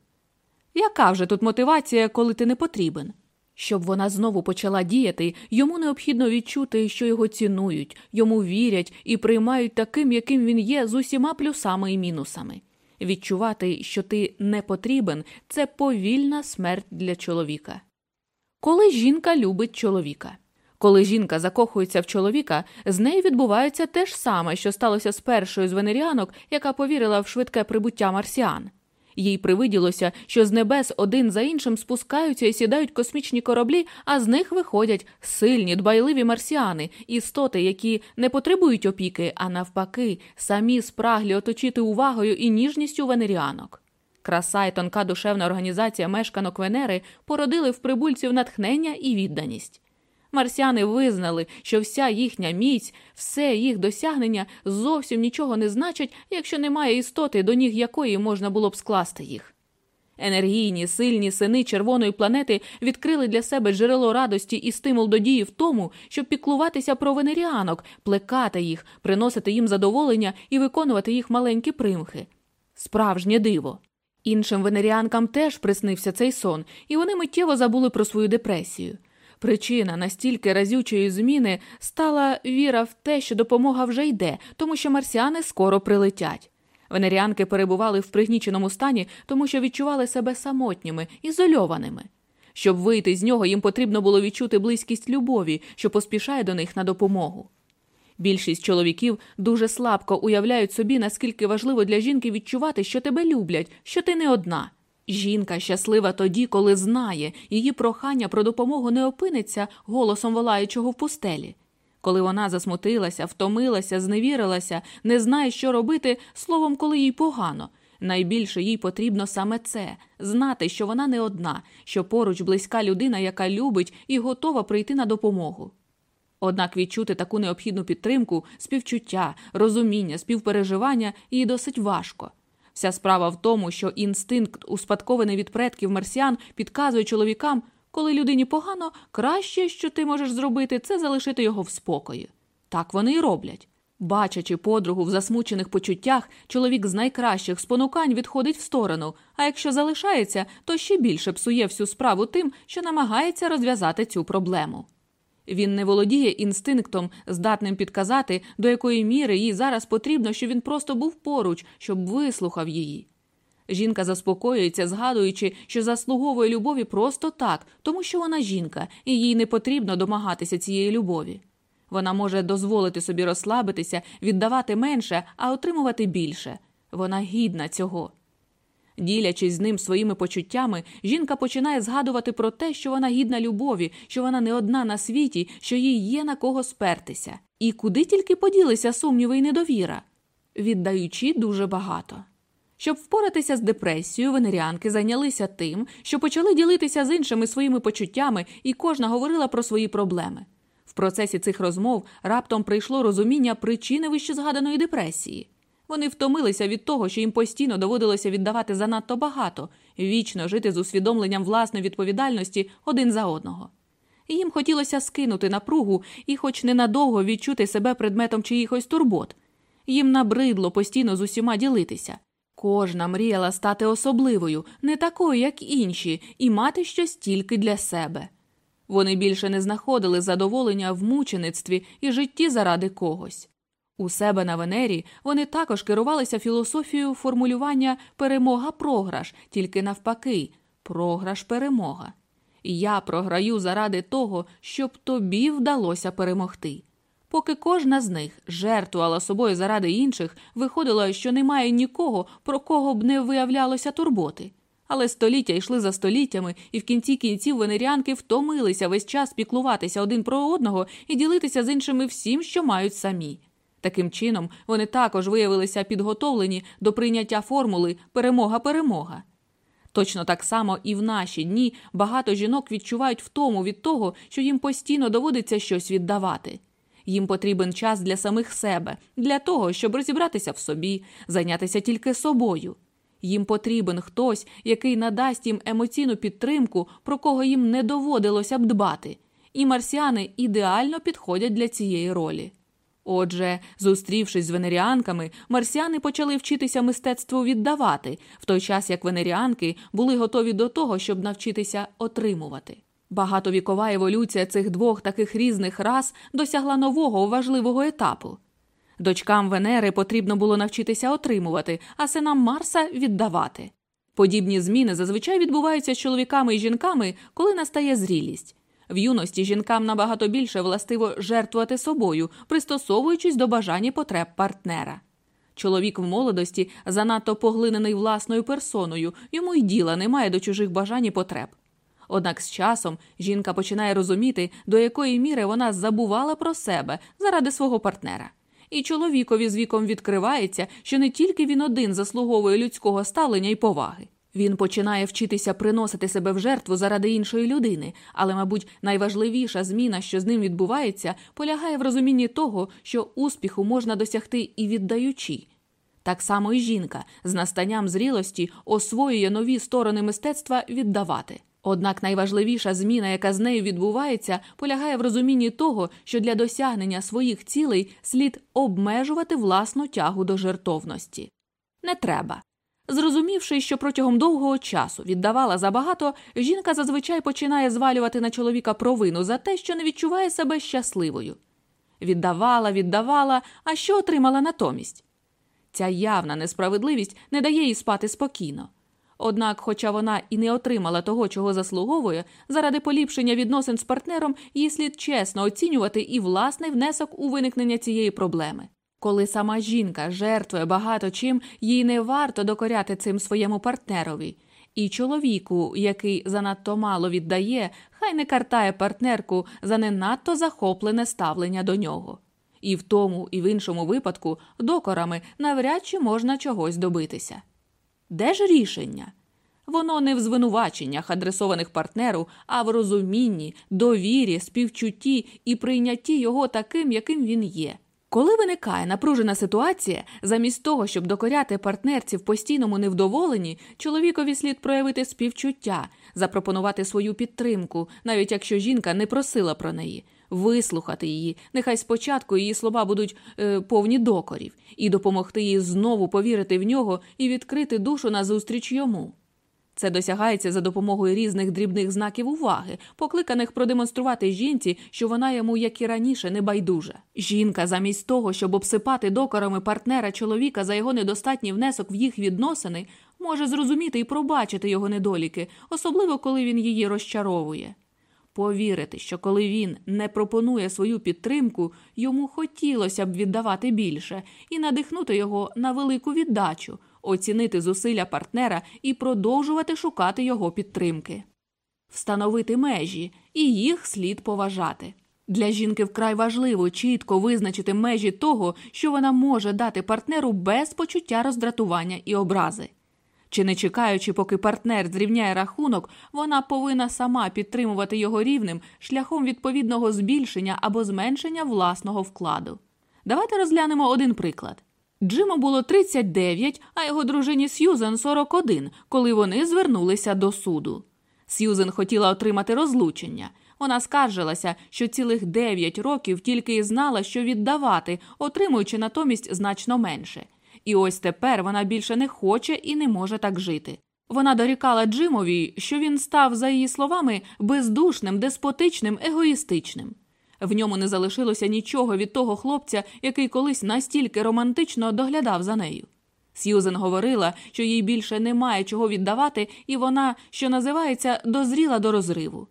Яка вже тут мотивація, коли ти не потрібен? Щоб вона знову почала діяти, йому необхідно відчути, що його цінують, йому вірять і приймають таким, яким він є, з усіма плюсами і мінусами. Відчувати, що ти не потрібен, це повільна смерть для чоловіка. Коли жінка любить чоловіка. Коли жінка закохується в чоловіка, з нею відбувається те ж саме, що сталося з першою з венеріанок, яка повірила в швидке прибуття марсіан. Їй привиділося, що з небес один за іншим спускаються і сідають космічні кораблі, а з них виходять сильні, дбайливі марсіани, істоти, які не потребують опіки, а навпаки, самі спраглі оточити увагою і ніжністю венеріанок. Краса і тонка душевна організація мешканок Венери породили в прибульців натхнення і відданість. Марсіани визнали, що вся їхня міць, все їх досягнення зовсім нічого не значать, якщо немає істоти, до ніг якої можна було б скласти їх. Енергійні, сильні сини червоної планети відкрили для себе джерело радості і стимул до дії в тому, щоб піклуватися про венеріанок, плекати їх, приносити їм задоволення і виконувати їх маленькі примхи. Справжнє диво. Іншим венеріанкам теж приснився цей сон, і вони миттєво забули про свою депресію. Причина настільки разючої зміни стала віра в те, що допомога вже йде, тому що марсіани скоро прилетять. Венеріанки перебували в пригніченому стані, тому що відчували себе самотніми, ізольованими. Щоб вийти з нього, їм потрібно було відчути близькість любові, що поспішає до них на допомогу. Більшість чоловіків дуже слабко уявляють собі, наскільки важливо для жінки відчувати, що тебе люблять, що ти не одна. Жінка щаслива тоді, коли знає, її прохання про допомогу не опиниться голосом волаючого в пустелі. Коли вона засмутилася, втомилася, зневірилася, не знає, що робити, словом, коли їй погано. Найбільше їй потрібно саме це знати, що вона не одна, що поруч близька людина, яка любить і готова прийти на допомогу. Однак відчути таку необхідну підтримку, співчуття, розуміння, співпереживання їй досить важко. Вся справа в тому, що інстинкт, успадкований від предків марсіан, підказує чоловікам, коли людині погано, краще, що ти можеш зробити, це залишити його в спокої. Так вони й роблять. Бачачи подругу в засмучених почуттях, чоловік з найкращих спонукань відходить в сторону, а якщо залишається, то ще більше псує всю справу тим, що намагається розв'язати цю проблему. Він не володіє інстинктом, здатним підказати, до якої міри їй зараз потрібно, щоб він просто був поруч, щоб вислухав її. Жінка заспокоюється, згадуючи, що заслуговує любові просто так, тому що вона жінка, і їй не потрібно домагатися цієї любові. Вона може дозволити собі розслабитися, віддавати менше, а отримувати більше. Вона гідна цього. Ділячись з ним своїми почуттями, жінка починає згадувати про те, що вона гідна любові, що вона не одна на світі, що їй є на кого спертися. І куди тільки поділися сумніви і недовіра, віддаючи дуже багато. Щоб впоратися з депресією, венеріанки зайнялися тим, що почали ділитися з іншими своїми почуттями, і кожна говорила про свої проблеми. В процесі цих розмов раптом прийшло розуміння причини вищезгаданої депресії. Вони втомилися від того, що їм постійно доводилося віддавати занадто багато, вічно жити з усвідомленням власної відповідальності один за одного. Їм хотілося скинути напругу і, хоч ненадовго, відчути себе предметом чиїхось турбот. Їм набридло постійно з усіма ділитися. Кожна мріяла стати особливою, не такою, як інші, і мати щось тільки для себе. Вони більше не знаходили задоволення в мучеництві і житті заради когось. У себе на Венері вони також керувалися філософією формулювання перемога програш, тільки навпаки, програш перемога. Я програю заради того, щоб тобі вдалося перемогти. Поки кожна з них жертвувала собою заради інших, виходило, що немає нікого, про кого б не виявлялося турботи. Але століття йшли за століттями, і в кінці кінців венеріанки втомилися весь час піклуватися один про одного і ділитися з іншими всім, що мають самі. Таким чином, вони також виявилися підготовлені до прийняття формули перемога-перемога. Точно так само і в наші дні багато жінок відчувають втому від того, що їм постійно доводиться щось віддавати. Їм потрібен час для самих себе, для того, щоб розібратися в собі, зайнятися тільки собою. Їм потрібен хтось, який надасть їм емоційну підтримку, про кого їм не доводилося б дбати, і марсіани ідеально підходять для цієї ролі. Отже, зустрівшись з венеріанками, марсіани почали вчитися мистецтву віддавати, в той час як венеріанки були готові до того, щоб навчитися отримувати. Багатовікова еволюція цих двох таких різних рас досягла нового важливого етапу. Дочкам Венери потрібно було навчитися отримувати, а синам Марса віддавати. Подібні зміни зазвичай відбуваються з чоловіками і жінками, коли настає зрілість. В юності жінкам набагато більше властиво жертвувати собою, пристосовуючись до бажань і потреб партнера. Чоловік в молодості занадто поглинений власною персоною, йому й діла немає до чужих бажань і потреб. Однак з часом жінка починає розуміти, до якої міри вона забувала про себе заради свого партнера. І чоловікові з віком відкривається, що не тільки він один заслуговує людського ставлення і поваги. Він починає вчитися приносити себе в жертву заради іншої людини, але, мабуть, найважливіша зміна, що з ним відбувається, полягає в розумінні того, що успіху можна досягти і віддаючи. Так само і жінка з настанням зрілості освоює нові сторони мистецтва віддавати. Однак найважливіша зміна, яка з нею відбувається, полягає в розумінні того, що для досягнення своїх цілей слід обмежувати власну тягу до жертовності. Не треба. Зрозумівши, що протягом довгого часу віддавала забагато, жінка зазвичай починає звалювати на чоловіка провину за те, що не відчуває себе щасливою. Віддавала, віддавала, а що отримала натомість? Ця явна несправедливість не дає їй спати спокійно. Однак, хоча вона і не отримала того, чого заслуговує, заради поліпшення відносин з партнером їй слід чесно оцінювати і власний внесок у виникнення цієї проблеми. Коли сама жінка жертвує багато чим, їй не варто докоряти цим своєму партнерові. І чоловіку, який занадто мало віддає, хай не картає партнерку за не надто захоплене ставлення до нього. І в тому, і в іншому випадку докорами навряд чи можна чогось добитися. Де ж рішення? Воно не в звинуваченнях, адресованих партнеру, а в розумінні, довірі, співчутті і прийнятті його таким, яким він є. Коли виникає напружена ситуація, замість того, щоб докоряти партнерці в постійному невдоволенні, чоловікові слід проявити співчуття, запропонувати свою підтримку, навіть якщо жінка не просила про неї, вислухати її, нехай спочатку її слова будуть е, повні докорів, і допомогти їй знову повірити в нього і відкрити душу назустріч йому. Це досягається за допомогою різних дрібних знаків уваги, покликаних продемонструвати жінці, що вона йому, як і раніше, не байдужа. Жінка, замість того, щоб обсипати докорами партнера чоловіка за його недостатній внесок в їх відносини, може зрозуміти і пробачити його недоліки, особливо коли він її розчаровує. Повірити, що коли він не пропонує свою підтримку, йому хотілося б віддавати більше і надихнути його на велику віддачу оцінити зусилля партнера і продовжувати шукати його підтримки, встановити межі і їх слід поважати. Для жінки вкрай важливо чітко визначити межі того, що вона може дати партнеру без почуття роздратування і образи. Чи не чекаючи, поки партнер зрівняє рахунок, вона повинна сама підтримувати його рівнем шляхом відповідного збільшення або зменшення власного вкладу. Давайте розглянемо один приклад. Джиму було 39, а його дружині Сьюзен 41, коли вони звернулися до суду. Сьюзен хотіла отримати розлучення. Вона скаржилася, що цілих 9 років тільки й знала, що віддавати, отримуючи натомість значно менше. І ось тепер вона більше не хоче і не може так жити. Вона дорікала Джимові, що він став, за її словами, бездушним, деспотичним, егоїстичним. В ньому не залишилося нічого від того хлопця, який колись настільки романтично доглядав за нею. Сьюзен говорила, що їй більше немає чого віддавати, і вона, що називається, дозріла до розриву.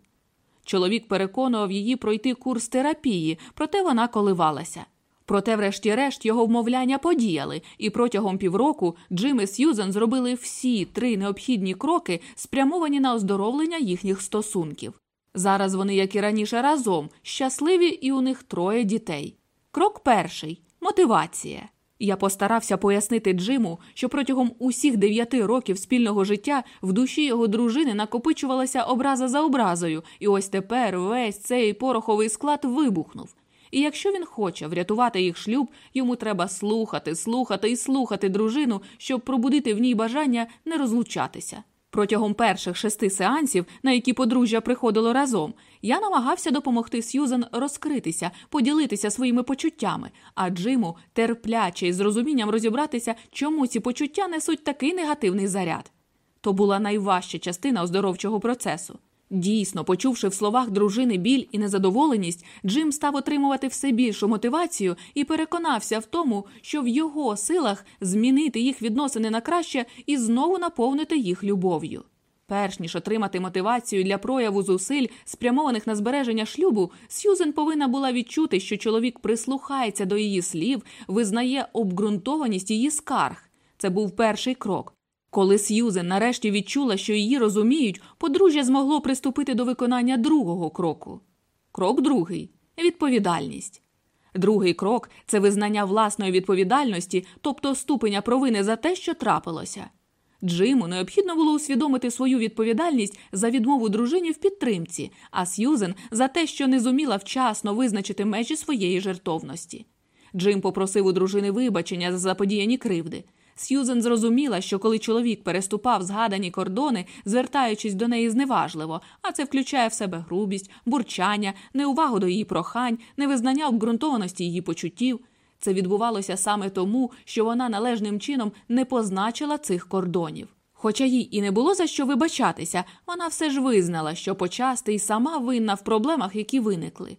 Чоловік переконував її пройти курс терапії, проте вона коливалася. Проте, врешті-решт, його вмовляння подіяли, і протягом півроку Джим і Сьюзен зробили всі три необхідні кроки, спрямовані на оздоровлення їхніх стосунків. Зараз вони, як і раніше, разом, щасливі, і у них троє дітей. Крок перший мотивація. Я постарався пояснити Джиму, що протягом усіх дев'яти років спільного життя в душі його дружини накопичувалася образа за образою, і ось тепер весь цей пороховий склад вибухнув. І якщо він хоче врятувати їх шлюб, йому треба слухати, слухати і слухати дружину, щоб пробудити в ній бажання не розлучатися. Протягом перших шести сеансів, на які подружжя приходило разом, я намагався допомогти Сьюзен розкритися, поділитися своїми почуттями, а Джиму терпляче і з розумінням розібратися, чому ці почуття несуть такий негативний заряд. То була найважча частина оздоровчого процесу. Дійсно, почувши в словах дружини біль і незадоволеність, Джим став отримувати все більшу мотивацію і переконався в тому, що в його силах змінити їх відносини на краще і знову наповнити їх любов'ю. Перш ніж отримати мотивацію для прояву зусиль, спрямованих на збереження шлюбу, Сьюзен повинна була відчути, що чоловік прислухається до її слів, визнає обґрунтованість її скарг. Це був перший крок. Коли Сьюзен нарешті відчула, що її розуміють, подружжя змогло приступити до виконання другого кроку. Крок другий відповідальність. Другий крок це визнання власної відповідальності, тобто ступеня провини за те, що трапилося. Джиму необхідно було усвідомити свою відповідальність за відмову дружині в підтримці, а Сьюзен за те, що не зуміла вчасно визначити межі своєї жертовності. Джим попросив у дружини вибачення за заподіяні кривди. Сьюзен зрозуміла, що коли чоловік переступав згадані кордони, звертаючись до неї зневажливо, а це включає в себе грубість, бурчання, неувагу до її прохань, невизнання обґрунтованості її почуттів. Це відбувалося саме тому, що вона належним чином не позначила цих кордонів. Хоча їй і не було за що вибачатися, вона все ж визнала, що почасти й сама винна в проблемах, які виникли.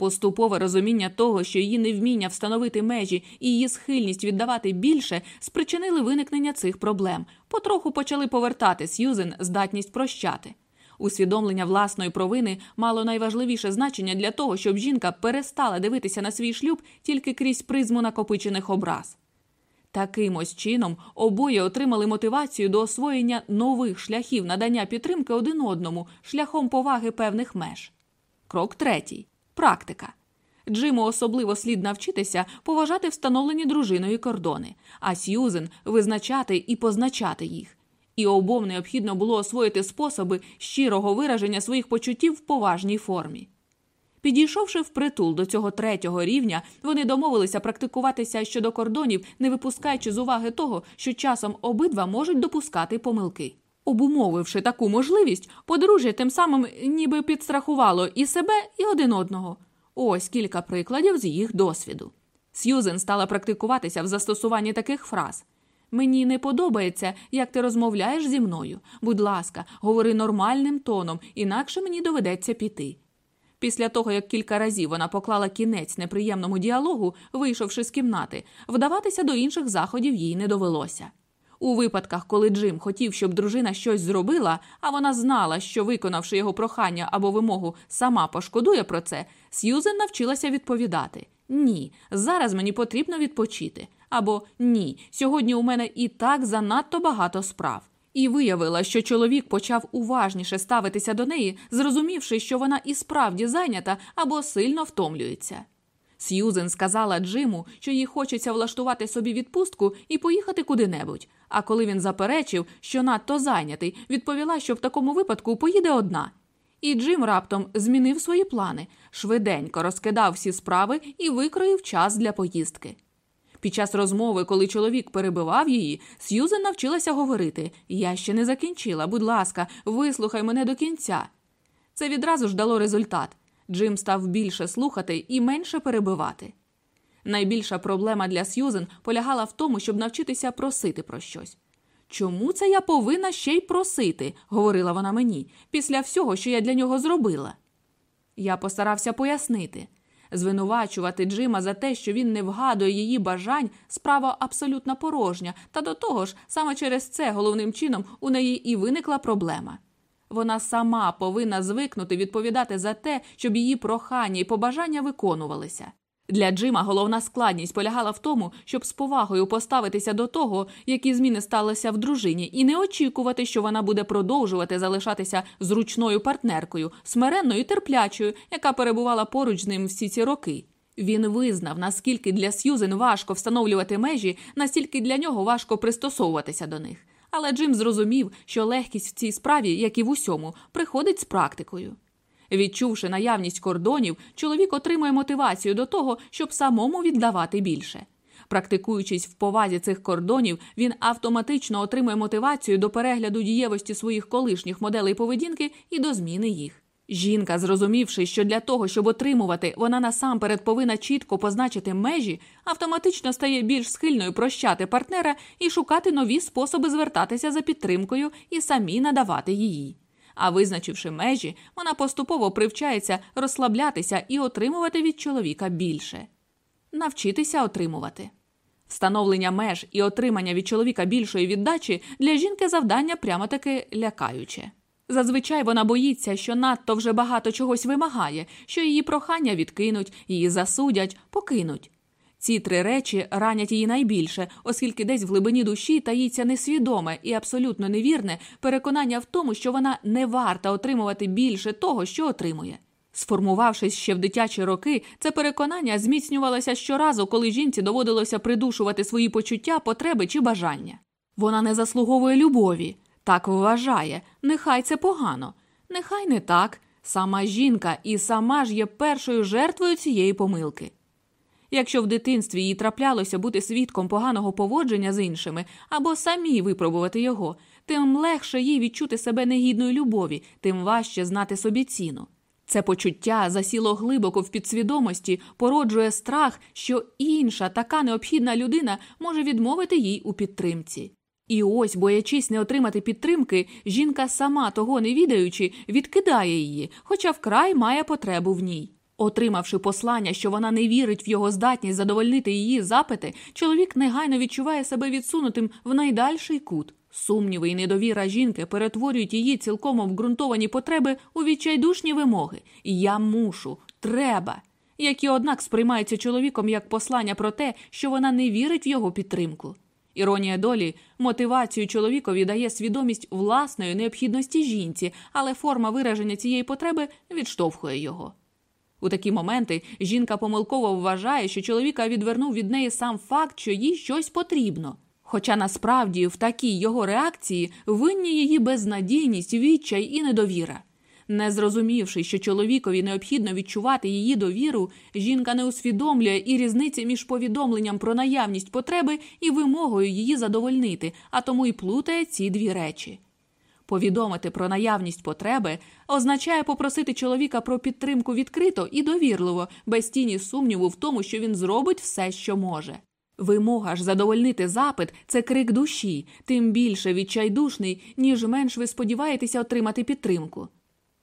Поступове розуміння того, що її невміння встановити межі і її схильність віддавати більше, спричинили виникнення цих проблем. Потроху почали повертати Сьюзен здатність прощати. Усвідомлення власної провини мало найважливіше значення для того, щоб жінка перестала дивитися на свій шлюб тільки крізь призму накопичених образ. Таким ось чином обоє отримали мотивацію до освоєння нових шляхів надання підтримки один одному шляхом поваги певних меж. Крок третій практика. Джиму особливо слід навчитися поважати встановлені дружиною кордони, а Сьюзен визначати і позначати їх. І обом необхідно було освоїти способи щирого вираження своїх почуттів в поважній формі. Підійшовши впритул до цього третього рівня, вони домовилися практикуватися щодо кордонів, не випускаючи з уваги того, що часом обидва можуть допускати помилки. Обумовивши таку можливість, подружжя тим самим ніби підстрахувало і себе, і один одного. Ось кілька прикладів з їх досвіду. Сьюзен стала практикуватися в застосуванні таких фраз. Мені не подобається, як ти розмовляєш зі мною. Будь ласка, говори нормальним тоном, інакше мені доведеться піти. Після того, як кілька разів вона поклала кінець неприємному діалогу, вийшовши з кімнати, вдаватися до інших заходів їй не довелося. У випадках, коли Джим хотів, щоб дружина щось зробила, а вона знала, що, виконавши його прохання або вимогу, сама пошкодує про це, Сьюзен навчилася відповідати Ні, зараз мені потрібно відпочити. Або ні, сьогодні у мене і так занадто багато справ. І виявила, що чоловік почав уважніше ставитися до неї, зрозумівши, що вона і справді зайнята або сильно втомлюється. Сьюзен сказала Джиму, що їй хочеться влаштувати собі відпустку і поїхати куди-небудь. А коли він заперечив, що надто зайнятий, відповіла, що в такому випадку поїде одна. І Джим раптом змінив свої плани, швиденько розкидав всі справи і викроїв час для поїздки. Під час розмови, коли чоловік перебивав її, Сьюзен навчилася говорити Я ще не закінчила, будь ласка, вислухай мене до кінця. Це відразу ж дало результат. Джим став більше слухати і менше перебивати. Найбільша проблема для Сьюзен полягала в тому, щоб навчитися просити про щось. Чому це я повинна ще й просити, говорила вона мені, після всього, що я для нього зробила. Я постарався пояснити. Звинувачувати Джима за те, що він не вгадує її бажань, справа абсолютно порожня, та до того ж, саме через це головним чином у неї і виникла проблема. Вона сама повинна звикнути відповідати за те, щоб її прохання і побажання виконувалися. Для Джима головна складність полягала в тому, щоб з повагою поставитися до того, які зміни сталися в дружині, і не очікувати, що вона буде продовжувати залишатися зручною партнеркою, смиренною і терплячою, яка перебувала поруч з ним всі ці роки. Він визнав, наскільки для Сьюзен важко встановлювати межі, настільки для нього важко пристосовуватися до них. Але Джим зрозумів, що легкість в цій справі, як і в усьому, приходить з практикою. Відчувши наявність кордонів, чоловік отримує мотивацію до того, щоб самому віддавати більше. Практикуючись в повазі цих кордонів, він автоматично отримує мотивацію до перегляду дієвості своїх колишніх моделей поведінки і до зміни їх. Жінка, зрозумівши, що для того, щоб отримувати, вона насамперед повинна чітко позначити межі, автоматично стає більш схильною прощати партнера і шукати нові способи звертатися за підтримкою і самі надавати її. А визначивши межі, вона поступово привчається розслаблятися і отримувати від чоловіка більше. Навчитися отримувати. Встановлення меж і отримання від чоловіка більшої віддачі для жінки завдання прямо таки лякаюче. Зазвичай вона боїться, що надто вже багато чогось вимагає, що її прохання відкинуть, її засудять, покинуть. Ці три речі ранять її найбільше, оскільки десь в глибині душі таїться несвідоме і абсолютно невірне переконання в тому, що вона не варта отримувати більше того, що отримує. Сформувавшись ще в дитячі роки, це переконання зміцнювалося щоразу, коли жінці доводилося придушувати свої почуття, потреби чи бажання. Вона не заслуговує любові, так вважає, нехай це погано, нехай не так. Сама жінка і сама ж є першою жертвою цієї помилки. Якщо в дитинстві їй траплялося бути свідком поганого поводження з іншими або самі випробувати його, тим легше їй відчути себе негідною любові, тим важче знати собі ціну. Це почуття засіло глибоко в підсвідомості, породжує страх, що інша така необхідна людина може відмовити їй у підтримці. І ось, боячись не отримати підтримки, жінка, сама того не відаючи, відкидає її, хоча вкрай має потребу в ній. Отримавши послання, що вона не вірить в його здатність задовольнити її запити, чоловік негайно відчуває себе відсунутим в найдальший кут. Сумніви і недовіра жінки перетворюють її цілком обґрунтовані потреби у відчайдушні вимоги. Я мушу, треба, які, однак, сприймаються чоловіком як послання про те, що вона не вірить в його підтримку. Іронія долі мотивацію чоловікові дає свідомість власної необхідності жінці, але форма вираження цієї потреби відштовхує його. У такі моменти жінка помилково вважає, що чоловіка відвернув від неї сам факт, що їй щось потрібно. Хоча насправді в такій його реакції винні її безнадійність, відчай і недовіра. Не зрозумівши, що чоловікові необхідно відчувати її довіру, жінка не усвідомлює і різниці між повідомленням про наявність потреби і вимогою її задовольнити, а тому й плутає ці дві речі. Повідомити про наявність потреби означає попросити чоловіка про підтримку відкрито і довірливо, без тіні сумніву в тому, що він зробить все, що може. Вимога ж задовольнити запит це крик душі, тим більше відчайдушний, ніж менш ви сподіваєтеся отримати підтримку.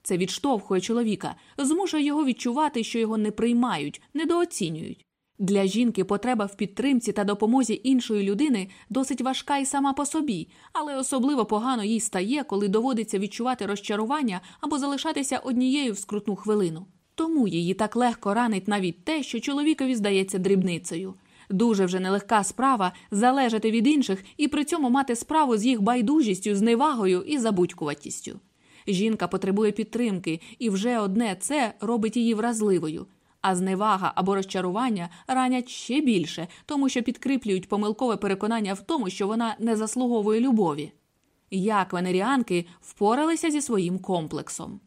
Це відштовхує чоловіка, змушує його відчувати, що його не приймають, недооцінюють. Для жінки потреба в підтримці та допомозі іншої людини досить важка і сама по собі, але особливо погано їй стає, коли доводиться відчувати розчарування або залишатися однією в скрутну хвилину. Тому її так легко ранить навіть те, що чоловікові здається дрібницею. Дуже вже нелегка справа залежати від інших і при цьому мати справу з їх байдужістю, зневагою і забудькуватістю. Жінка потребує підтримки, і вже одне це робить її вразливою. А зневага або розчарування ранять ще більше, тому що підкріплюють помилкове переконання в тому, що вона не заслуговує любові. Як венеріанки впоралися зі своїм комплексом.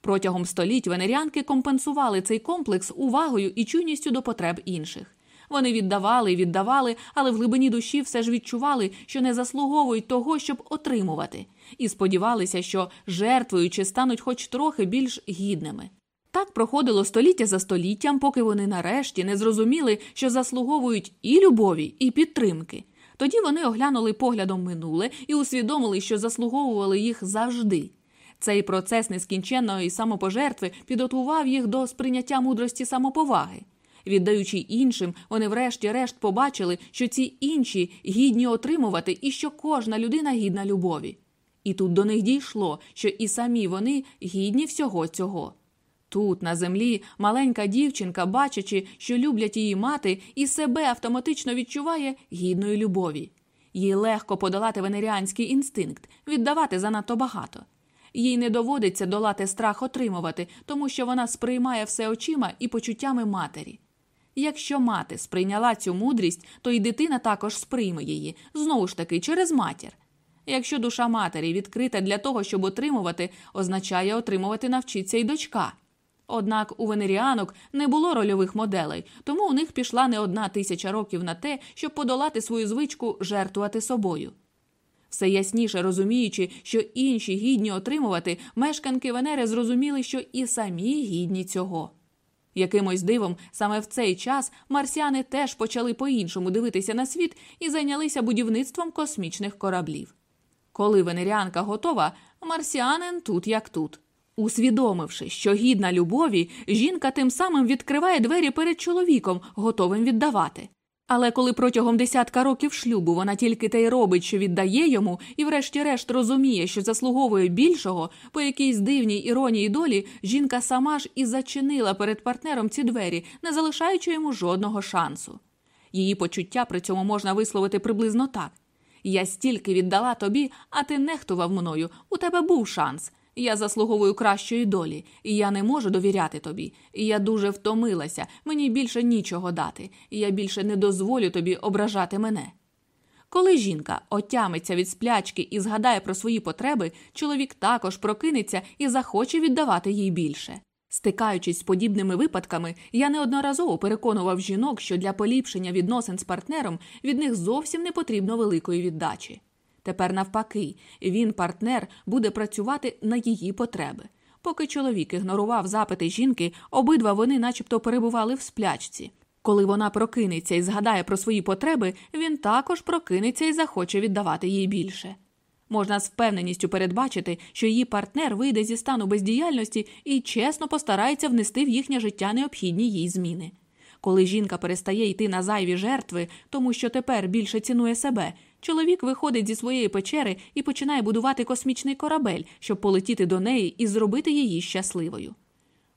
Протягом століть венеріанки компенсували цей комплекс увагою і чуйністю до потреб інших. Вони віддавали і віддавали, але в глибині душі все ж відчували, що не заслуговують того, щоб отримувати, і сподівалися, що жертвуючи стануть хоч трохи більш гідними. Так проходило століття за століттям, поки вони нарешті не зрозуміли, що заслуговують і любові, і підтримки. Тоді вони оглянули поглядом минуле і усвідомили, що заслуговували їх завжди. Цей процес нескінченної самопожертви підготував їх до сприйняття мудрості самоповаги. Віддаючи іншим, вони врешті-решт побачили, що ці інші гідні отримувати і що кожна людина гідна любові. І тут до них дійшло, що і самі вони гідні всього цього. Тут, на землі, маленька дівчинка, бачачи, що люблять її мати, і себе автоматично відчуває гідної любові. Їй легко подолати венеріанський інстинкт, віддавати занадто багато. Їй не доводиться долати страх отримувати, тому що вона сприймає все очима і почуттями матері. Якщо мати сприйняла цю мудрість, то й дитина також сприйме її, знову ж таки, через матір. Якщо душа матері відкрита для того, щоб отримувати, означає отримувати навчиться й дочка. Однак у венеріанок не було рольових моделей, тому у них пішла не одна тисяча років на те, щоб подолати свою звичку жертвувати собою. Все ясніше розуміючи, що інші гідні отримувати, мешканки Венери зрозуміли, що і самі гідні цього. Якимось дивом саме в цей час марсіани теж почали по-іншому дивитися на світ і зайнялися будівництвом космічних кораблів. Коли венеріанка готова, марсіанин тут як тут. Усвідомивши, що гідна любові, жінка тим самим відкриває двері перед чоловіком, готовим віддавати. Але коли протягом десятка років шлюбу вона тільки те й робить, що віддає йому, і, врешті-решт, розуміє, що заслуговує більшого, по якійсь дивній іронії долі, жінка сама ж і зачинила перед партнером ці двері, не залишаючи йому жодного шансу. Її почуття при цьому можна висловити приблизно так я стільки віддала тобі, а ти нехтував мною. У тебе був шанс. Я заслуговую кращої долі, і я не можу довіряти тобі. І я дуже втомилася, мені більше нічого дати, і я більше не дозволю тобі ображати мене. Коли жінка отямиться від сплячки і згадає про свої потреби, чоловік також прокинеться і захоче віддавати їй більше. Стикаючись з подібними випадками, я неодноразово переконував жінок, що для поліпшення відносин з партнером від них зовсім не потрібно великої віддачі. Тепер, навпаки, він, партнер, буде працювати на її потреби. Поки чоловік ігнорував запити жінки, обидва вони, начебто, перебували в сплячці. Коли вона прокинеться і згадає про свої потреби, він також прокинеться і захоче віддавати їй більше. Можна з впевненістю передбачити, що її партнер вийде зі стану бездіяльності і чесно постарається внести в їхнє життя необхідні їй зміни. Коли жінка перестає йти на зайві жертви, тому що тепер більше цінує себе, чоловік виходить зі своєї печери і починає будувати космічний корабель, щоб полетіти до неї і зробити її щасливою.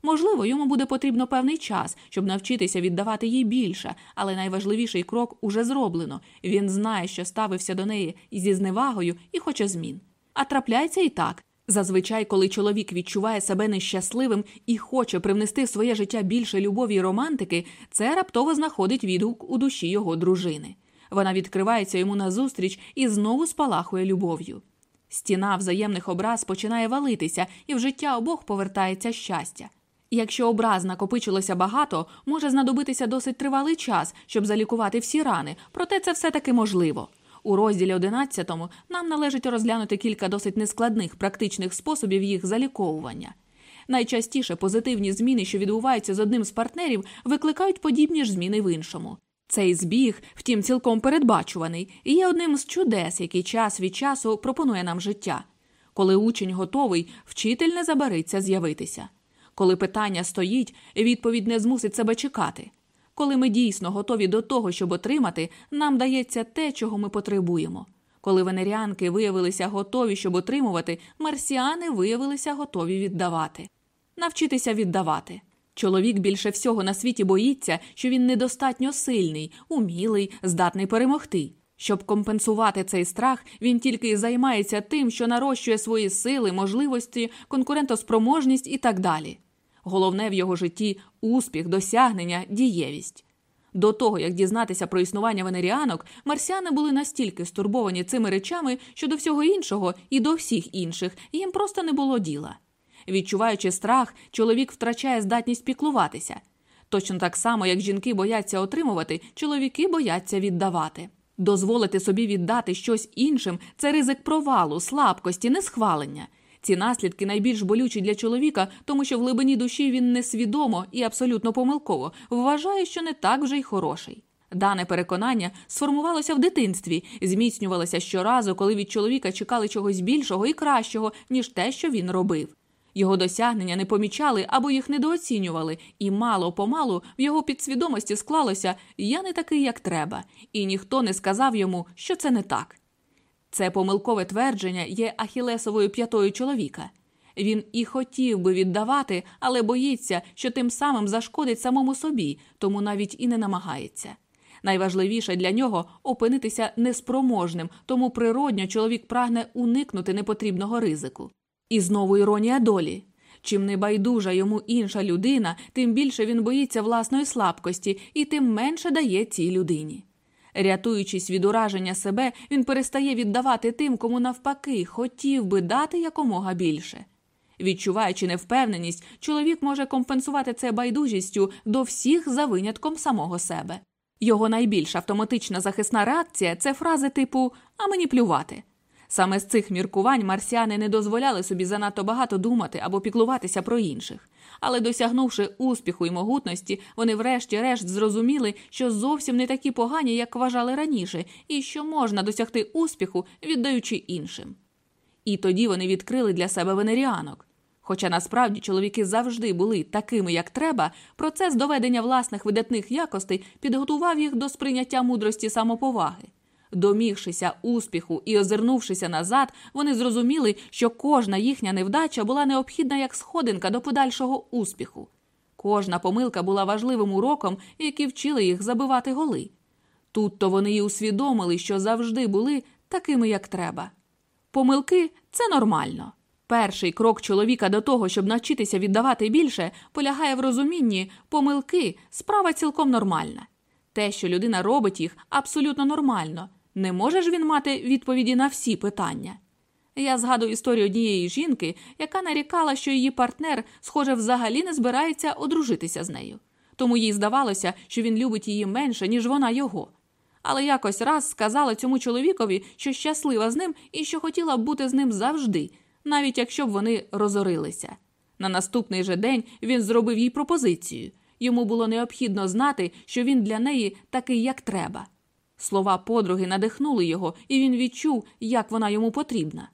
Можливо, йому буде потрібно певний час, щоб навчитися віддавати їй більше, але найважливіший крок уже зроблено. Він знає, що ставився до неї зі зневагою і хоче змін. А трапляється і так. Зазвичай, коли чоловік відчуває себе нещасливим і хоче привнести в своє життя більше любові й романтики, це раптово знаходить відгук у душі його дружини. Вона відкривається йому назустріч і знову спалахує любов'ю. Стіна взаємних образ починає валитися, і в життя обох повертається щастя. Якщо образ накопичилося багато, може знадобитися досить тривалий час, щоб залікувати всі рани, проте це все таки можливо. У розділі 11 нам належить розглянути кілька досить нескладних практичних способів їх заліковування. Найчастіше позитивні зміни, що відбуваються з одним з партнерів, викликають подібні ж зміни в іншому. Цей збіг, втім, цілком передбачуваний, і є одним з чудес, який час від часу пропонує нам життя. Коли учень готовий, вчитель не забариться з'явитися. Коли питання стоїть, відповідь не змусить себе чекати. Коли ми дійсно готові до того, щоб отримати, нам дається те, чого ми потребуємо. Коли венеріанки виявилися готові, щоб отримувати, марсіани виявилися готові віддавати. Навчитися віддавати. Чоловік більше всього на світі боїться, що він недостатньо сильний, умілий, здатний перемогти. Щоб компенсувати цей страх, він тільки й займається тим, що нарощує свої сили, можливості, конкурентоспроможність і так далі. Головне в його житті успіх, досягнення, дієвість. До того, як дізнатися про існування венеріанок, марсіани були настільки стурбовані цими речами, що до всього іншого і до всіх інших їм просто не було діла. Відчуваючи страх, чоловік втрачає здатність піклуватися. Точно так само, як жінки бояться отримувати, чоловіки бояться віддавати. Дозволити собі віддати щось іншим це ризик провалу, слабкості, несхвалення. Ці наслідки найбільш болючі для чоловіка, тому що в глибині душі він несвідомо і абсолютно помилково вважає, що не так вже й хороший. Дане переконання сформувалося в дитинстві, зміцнювалося щоразу, коли від чоловіка чекали чогось більшого і кращого, ніж те, що він робив. Його досягнення не помічали або їх недооцінювали, і мало помалу в його підсвідомості склалося я не такий, як треба, і ніхто не сказав йому, що це не так. Це помилкове твердження є ахілесовою п'ятою чоловіка. Він і хотів би віддавати, але боїться, що тим самим зашкодить самому собі, тому навіть і не намагається. Найважливіше для нього опинитися неспроможним, тому природньо чоловік прагне уникнути непотрібного ризику. І знову іронія долі. Чим не байдужа йому інша людина, тим більше він боїться власної слабкості і тим менше дає цій людині. Рятуючись від ураження себе, він перестає віддавати тим, кому навпаки хотів би дати якомога більше. Відчуваючи невпевненість, чоловік може компенсувати це байдужістю до всіх за винятком самого себе. Його найбільш автоматична захисна реакція це фрази типу А мені плювати. Саме з цих міркувань марсіани не дозволяли собі занадто багато думати або піклуватися про інших. Але досягнувши успіху і могутності, вони врешті-решт зрозуміли, що зовсім не такі погані, як вважали раніше, і що можна досягти успіху, віддаючи іншим. І тоді вони відкрили для себе венеріанок. Хоча насправді чоловіки завжди були такими, як треба, процес доведення власних видатних якостей підготував їх до сприйняття мудрості самоповаги. Домігшися успіху і озирнувшися назад, вони зрозуміли, що кожна їхня невдача була необхідна як сходинка до подальшого успіху. Кожна помилка була важливим уроком, який вчили їх забивати голи. Тут то вони й усвідомили, що завжди були такими, як треба. Помилки це нормально. Перший крок чоловіка до того, щоб навчитися віддавати більше, полягає в розумінні помилки справа цілком нормальна. Те, що людина робить їх, абсолютно нормально. Не може ж він мати відповіді на всі питання. Я згадую історію однієї жінки, яка нарікала, що її партнер, схоже, взагалі не збирається одружитися з нею. Тому їй здавалося, що він любить її менше, ніж вона його. Але якось раз сказала цьому чоловікові, що щаслива з ним і що хотіла б бути з ним завжди, навіть якщо б вони розорилися. На наступний же день він зробив їй пропозицію. Йому було необхідно знати, що він для неї такий, як треба. Слова подруги надихнули його, і він відчув, як вона йому потрібна.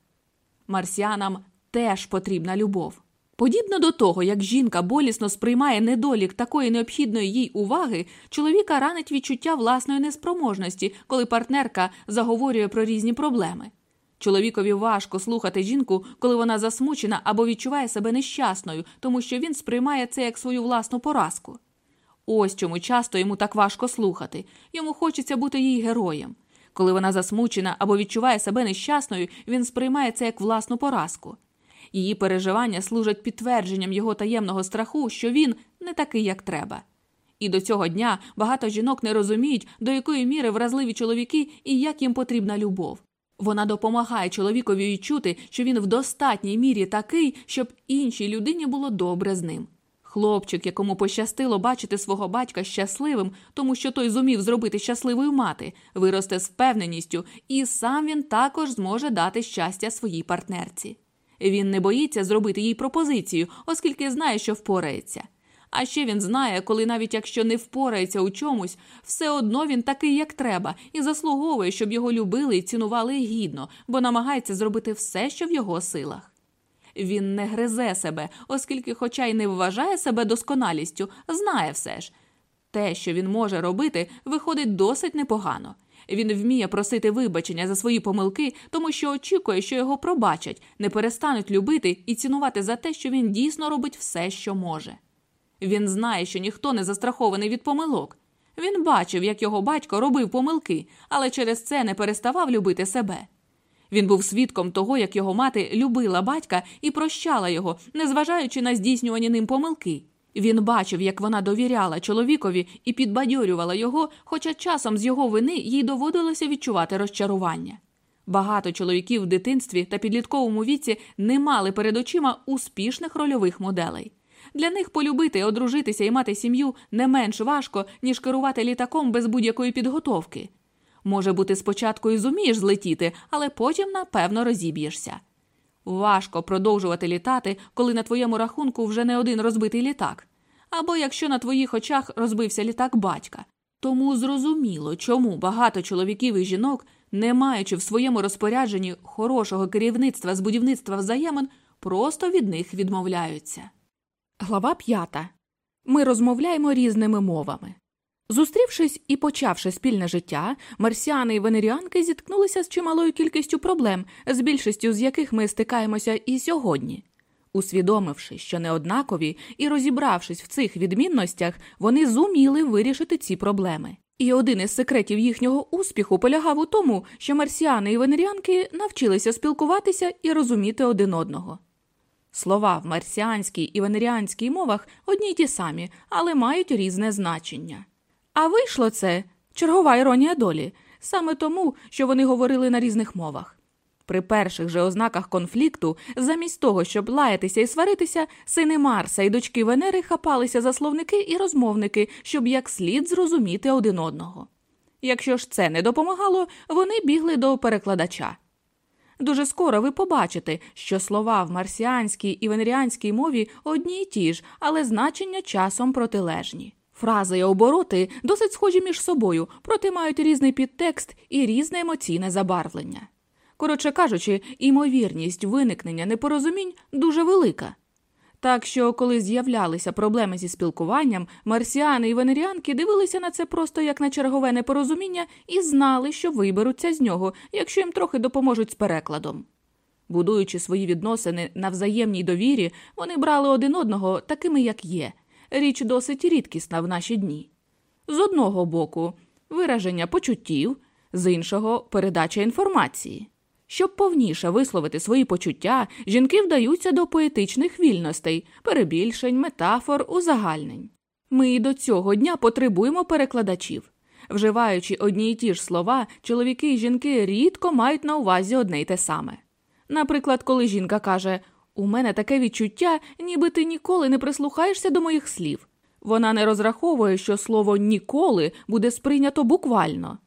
Марсіанам теж потрібна любов. Подібно до того, як жінка болісно сприймає недолік такої необхідної їй уваги, чоловіка ранить відчуття власної неспроможності, коли партнерка заговорює про різні проблеми. Чоловікові важко слухати жінку, коли вона засмучена або відчуває себе нещасною, тому що він сприймає це як свою власну поразку. Ось чому часто йому так важко слухати, йому хочеться бути їй героєм. Коли вона засмучена або відчуває себе нещасною, він сприймає це як власну поразку. Її переживання служать підтвердженням його таємного страху, що він не такий, як треба. І до цього дня багато жінок не розуміють, до якої міри вразливі чоловіки і як їм потрібна любов. Вона допомагає чоловікові відчути, що він в достатній мірі такий, щоб іншій людині було добре з ним. Хлопчик, якому пощастило бачити свого батька щасливим, тому що той зумів зробити щасливою мати, виросте з впевненістю, і сам він також зможе дати щастя своїй партнерці. Він не боїться зробити їй пропозицію, оскільки знає, що впорається. А ще він знає, коли навіть якщо не впорається у чомусь, все одно він такий, як треба, і заслуговує, щоб його любили і цінували гідно, бо намагається зробити все, що в його силах. Він не гризе себе, оскільки, хоча й не вважає себе досконалістю, знає все ж. Те, що він може робити, виходить досить непогано. Він вміє просити вибачення за свої помилки, тому що очікує, що його пробачать, не перестануть любити і цінувати за те, що він дійсно робить все, що може. Він знає, що ніхто не застрахований від помилок. Він бачив, як його батько робив помилки, але через це не переставав любити себе. Він був свідком того, як його мати любила батька і прощала його, незважаючи на здійснювані ним помилки. Він бачив, як вона довіряла чоловікові і підбадьорювала його, хоча часом з його вини їй доводилося відчувати розчарування. Багато чоловіків в дитинстві та підлітковому віці не мали перед очима успішних рольових моделей. Для них полюбити, одружитися і мати сім'ю не менш важко, ніж керувати літаком без будь-якої підготовки. Може бути, спочатку і зумієш злетіти, але потім, напевно, розіб'єшся. Важко продовжувати літати, коли на твоєму рахунку вже не один розбитий літак, або якщо на твоїх очах розбився літак батька. Тому зрозуміло, чому багато чоловіків і жінок, не маючи в своєму розпорядженні хорошого керівництва з будівництва взаємин, просто від них відмовляються. Глава п'ята. Ми розмовляємо різними мовами. Зустрівшись і почавши спільне життя, марсіани і венеріанки зіткнулися з чималою кількістю проблем, з більшістю з яких ми стикаємося і сьогодні. Усвідомивши, що неоднакові, і розібравшись в цих відмінностях, вони зуміли вирішити ці проблеми. І один із секретів їхнього успіху полягав у тому, що марсіани і венеріанки навчилися спілкуватися і розуміти один одного. Слова в марсіанській і венеріанській мовах одні й ті самі, але мають різне значення. А вийшло це чергова іронія долі, саме тому, що вони говорили на різних мовах. При перших же ознаках конфлікту, замість того, щоб лаятися і сваритися, сини Марса і дочки Венери хапалися за словники і розмовники, щоб як слід зрозуміти один одного. Якщо ж це не допомагало, вони бігли до перекладача. Дуже скоро ви побачите, що слова в марсіанській і венеріанській мові одні й ті ж, але значення часом протилежні. Фрази і обороти досить схожі між собою, проте мають різний підтекст і різне емоційне забарвлення. Коротше кажучи, імовірність виникнення непорозумінь дуже велика. Так що, коли з'являлися проблеми зі спілкуванням, марсіани і венеріанки дивилися на це просто як на чергове непорозуміння і знали, що виберуться з нього, якщо їм трохи допоможуть з перекладом. Будуючи свої відносини на взаємній довірі, вони брали один одного такими, як є річ досить рідкісна в наші дні. З одного боку, вираження почуттів, з іншого передача інформації. Щоб повніше висловити свої почуття, жінки вдаються до поетичних вільностей, перебільшень, метафор, узагальнень. Ми і до цього дня потребуємо перекладачів. Вживаючи одні й ті ж слова, чоловіки і жінки рідко мають на увазі одне й те саме. Наприклад, коли жінка каже у мене таке відчуття, ніби ти ніколи не прислухаєшся до моїх слів. Вона не розраховує, що слово ніколи буде сприйнято буквально.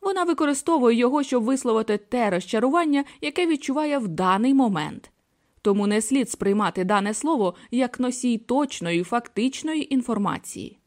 Вона використовує його, щоб висловити те розчарування, яке відчуває в даний момент. Тому не слід сприймати дане слово як носій точної, фактичної інформації.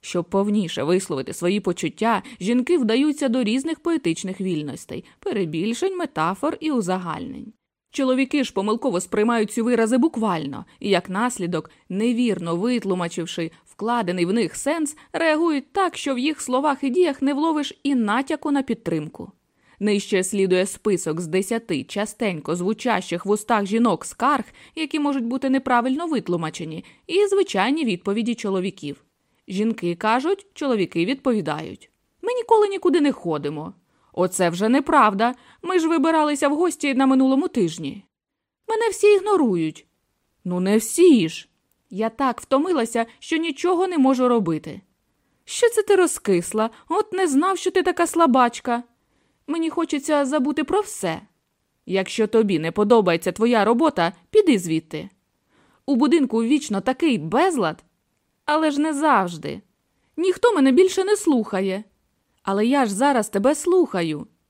Щоб повніше висловити свої почуття, жінки вдаються до різних поетичних вільностей, перебільшень, метафор і узагальнень. Чоловіки ж помилково сприймають ці вирази буквально, і як наслідок, невірно витлумачивши вкладений в них сенс, реагують так, що в їх словах і діях не вловиш і натяку на підтримку. Нижче слідує список з десяти частенько звучащих в устах жінок скарг, які можуть бути неправильно витлумачені, і звичайні відповіді чоловіків. Жінки кажуть, чоловіки відповідають. Ми ніколи нікуди не ходимо. Оце вже неправда. Ми ж вибиралися в гості на минулому тижні. Мене всі ігнорують. Ну, не всі ж. Я так втомилася, що нічого не можу робити. Що це ти розкисла? От не знав, що ти така слабачка. Мені хочеться забути про все. Якщо тобі не подобається твоя робота, піди звідти. У будинку вічно такий безлад, але ж не завжди. Ніхто мене більше не слухає. Але я ж зараз тебе слухаю.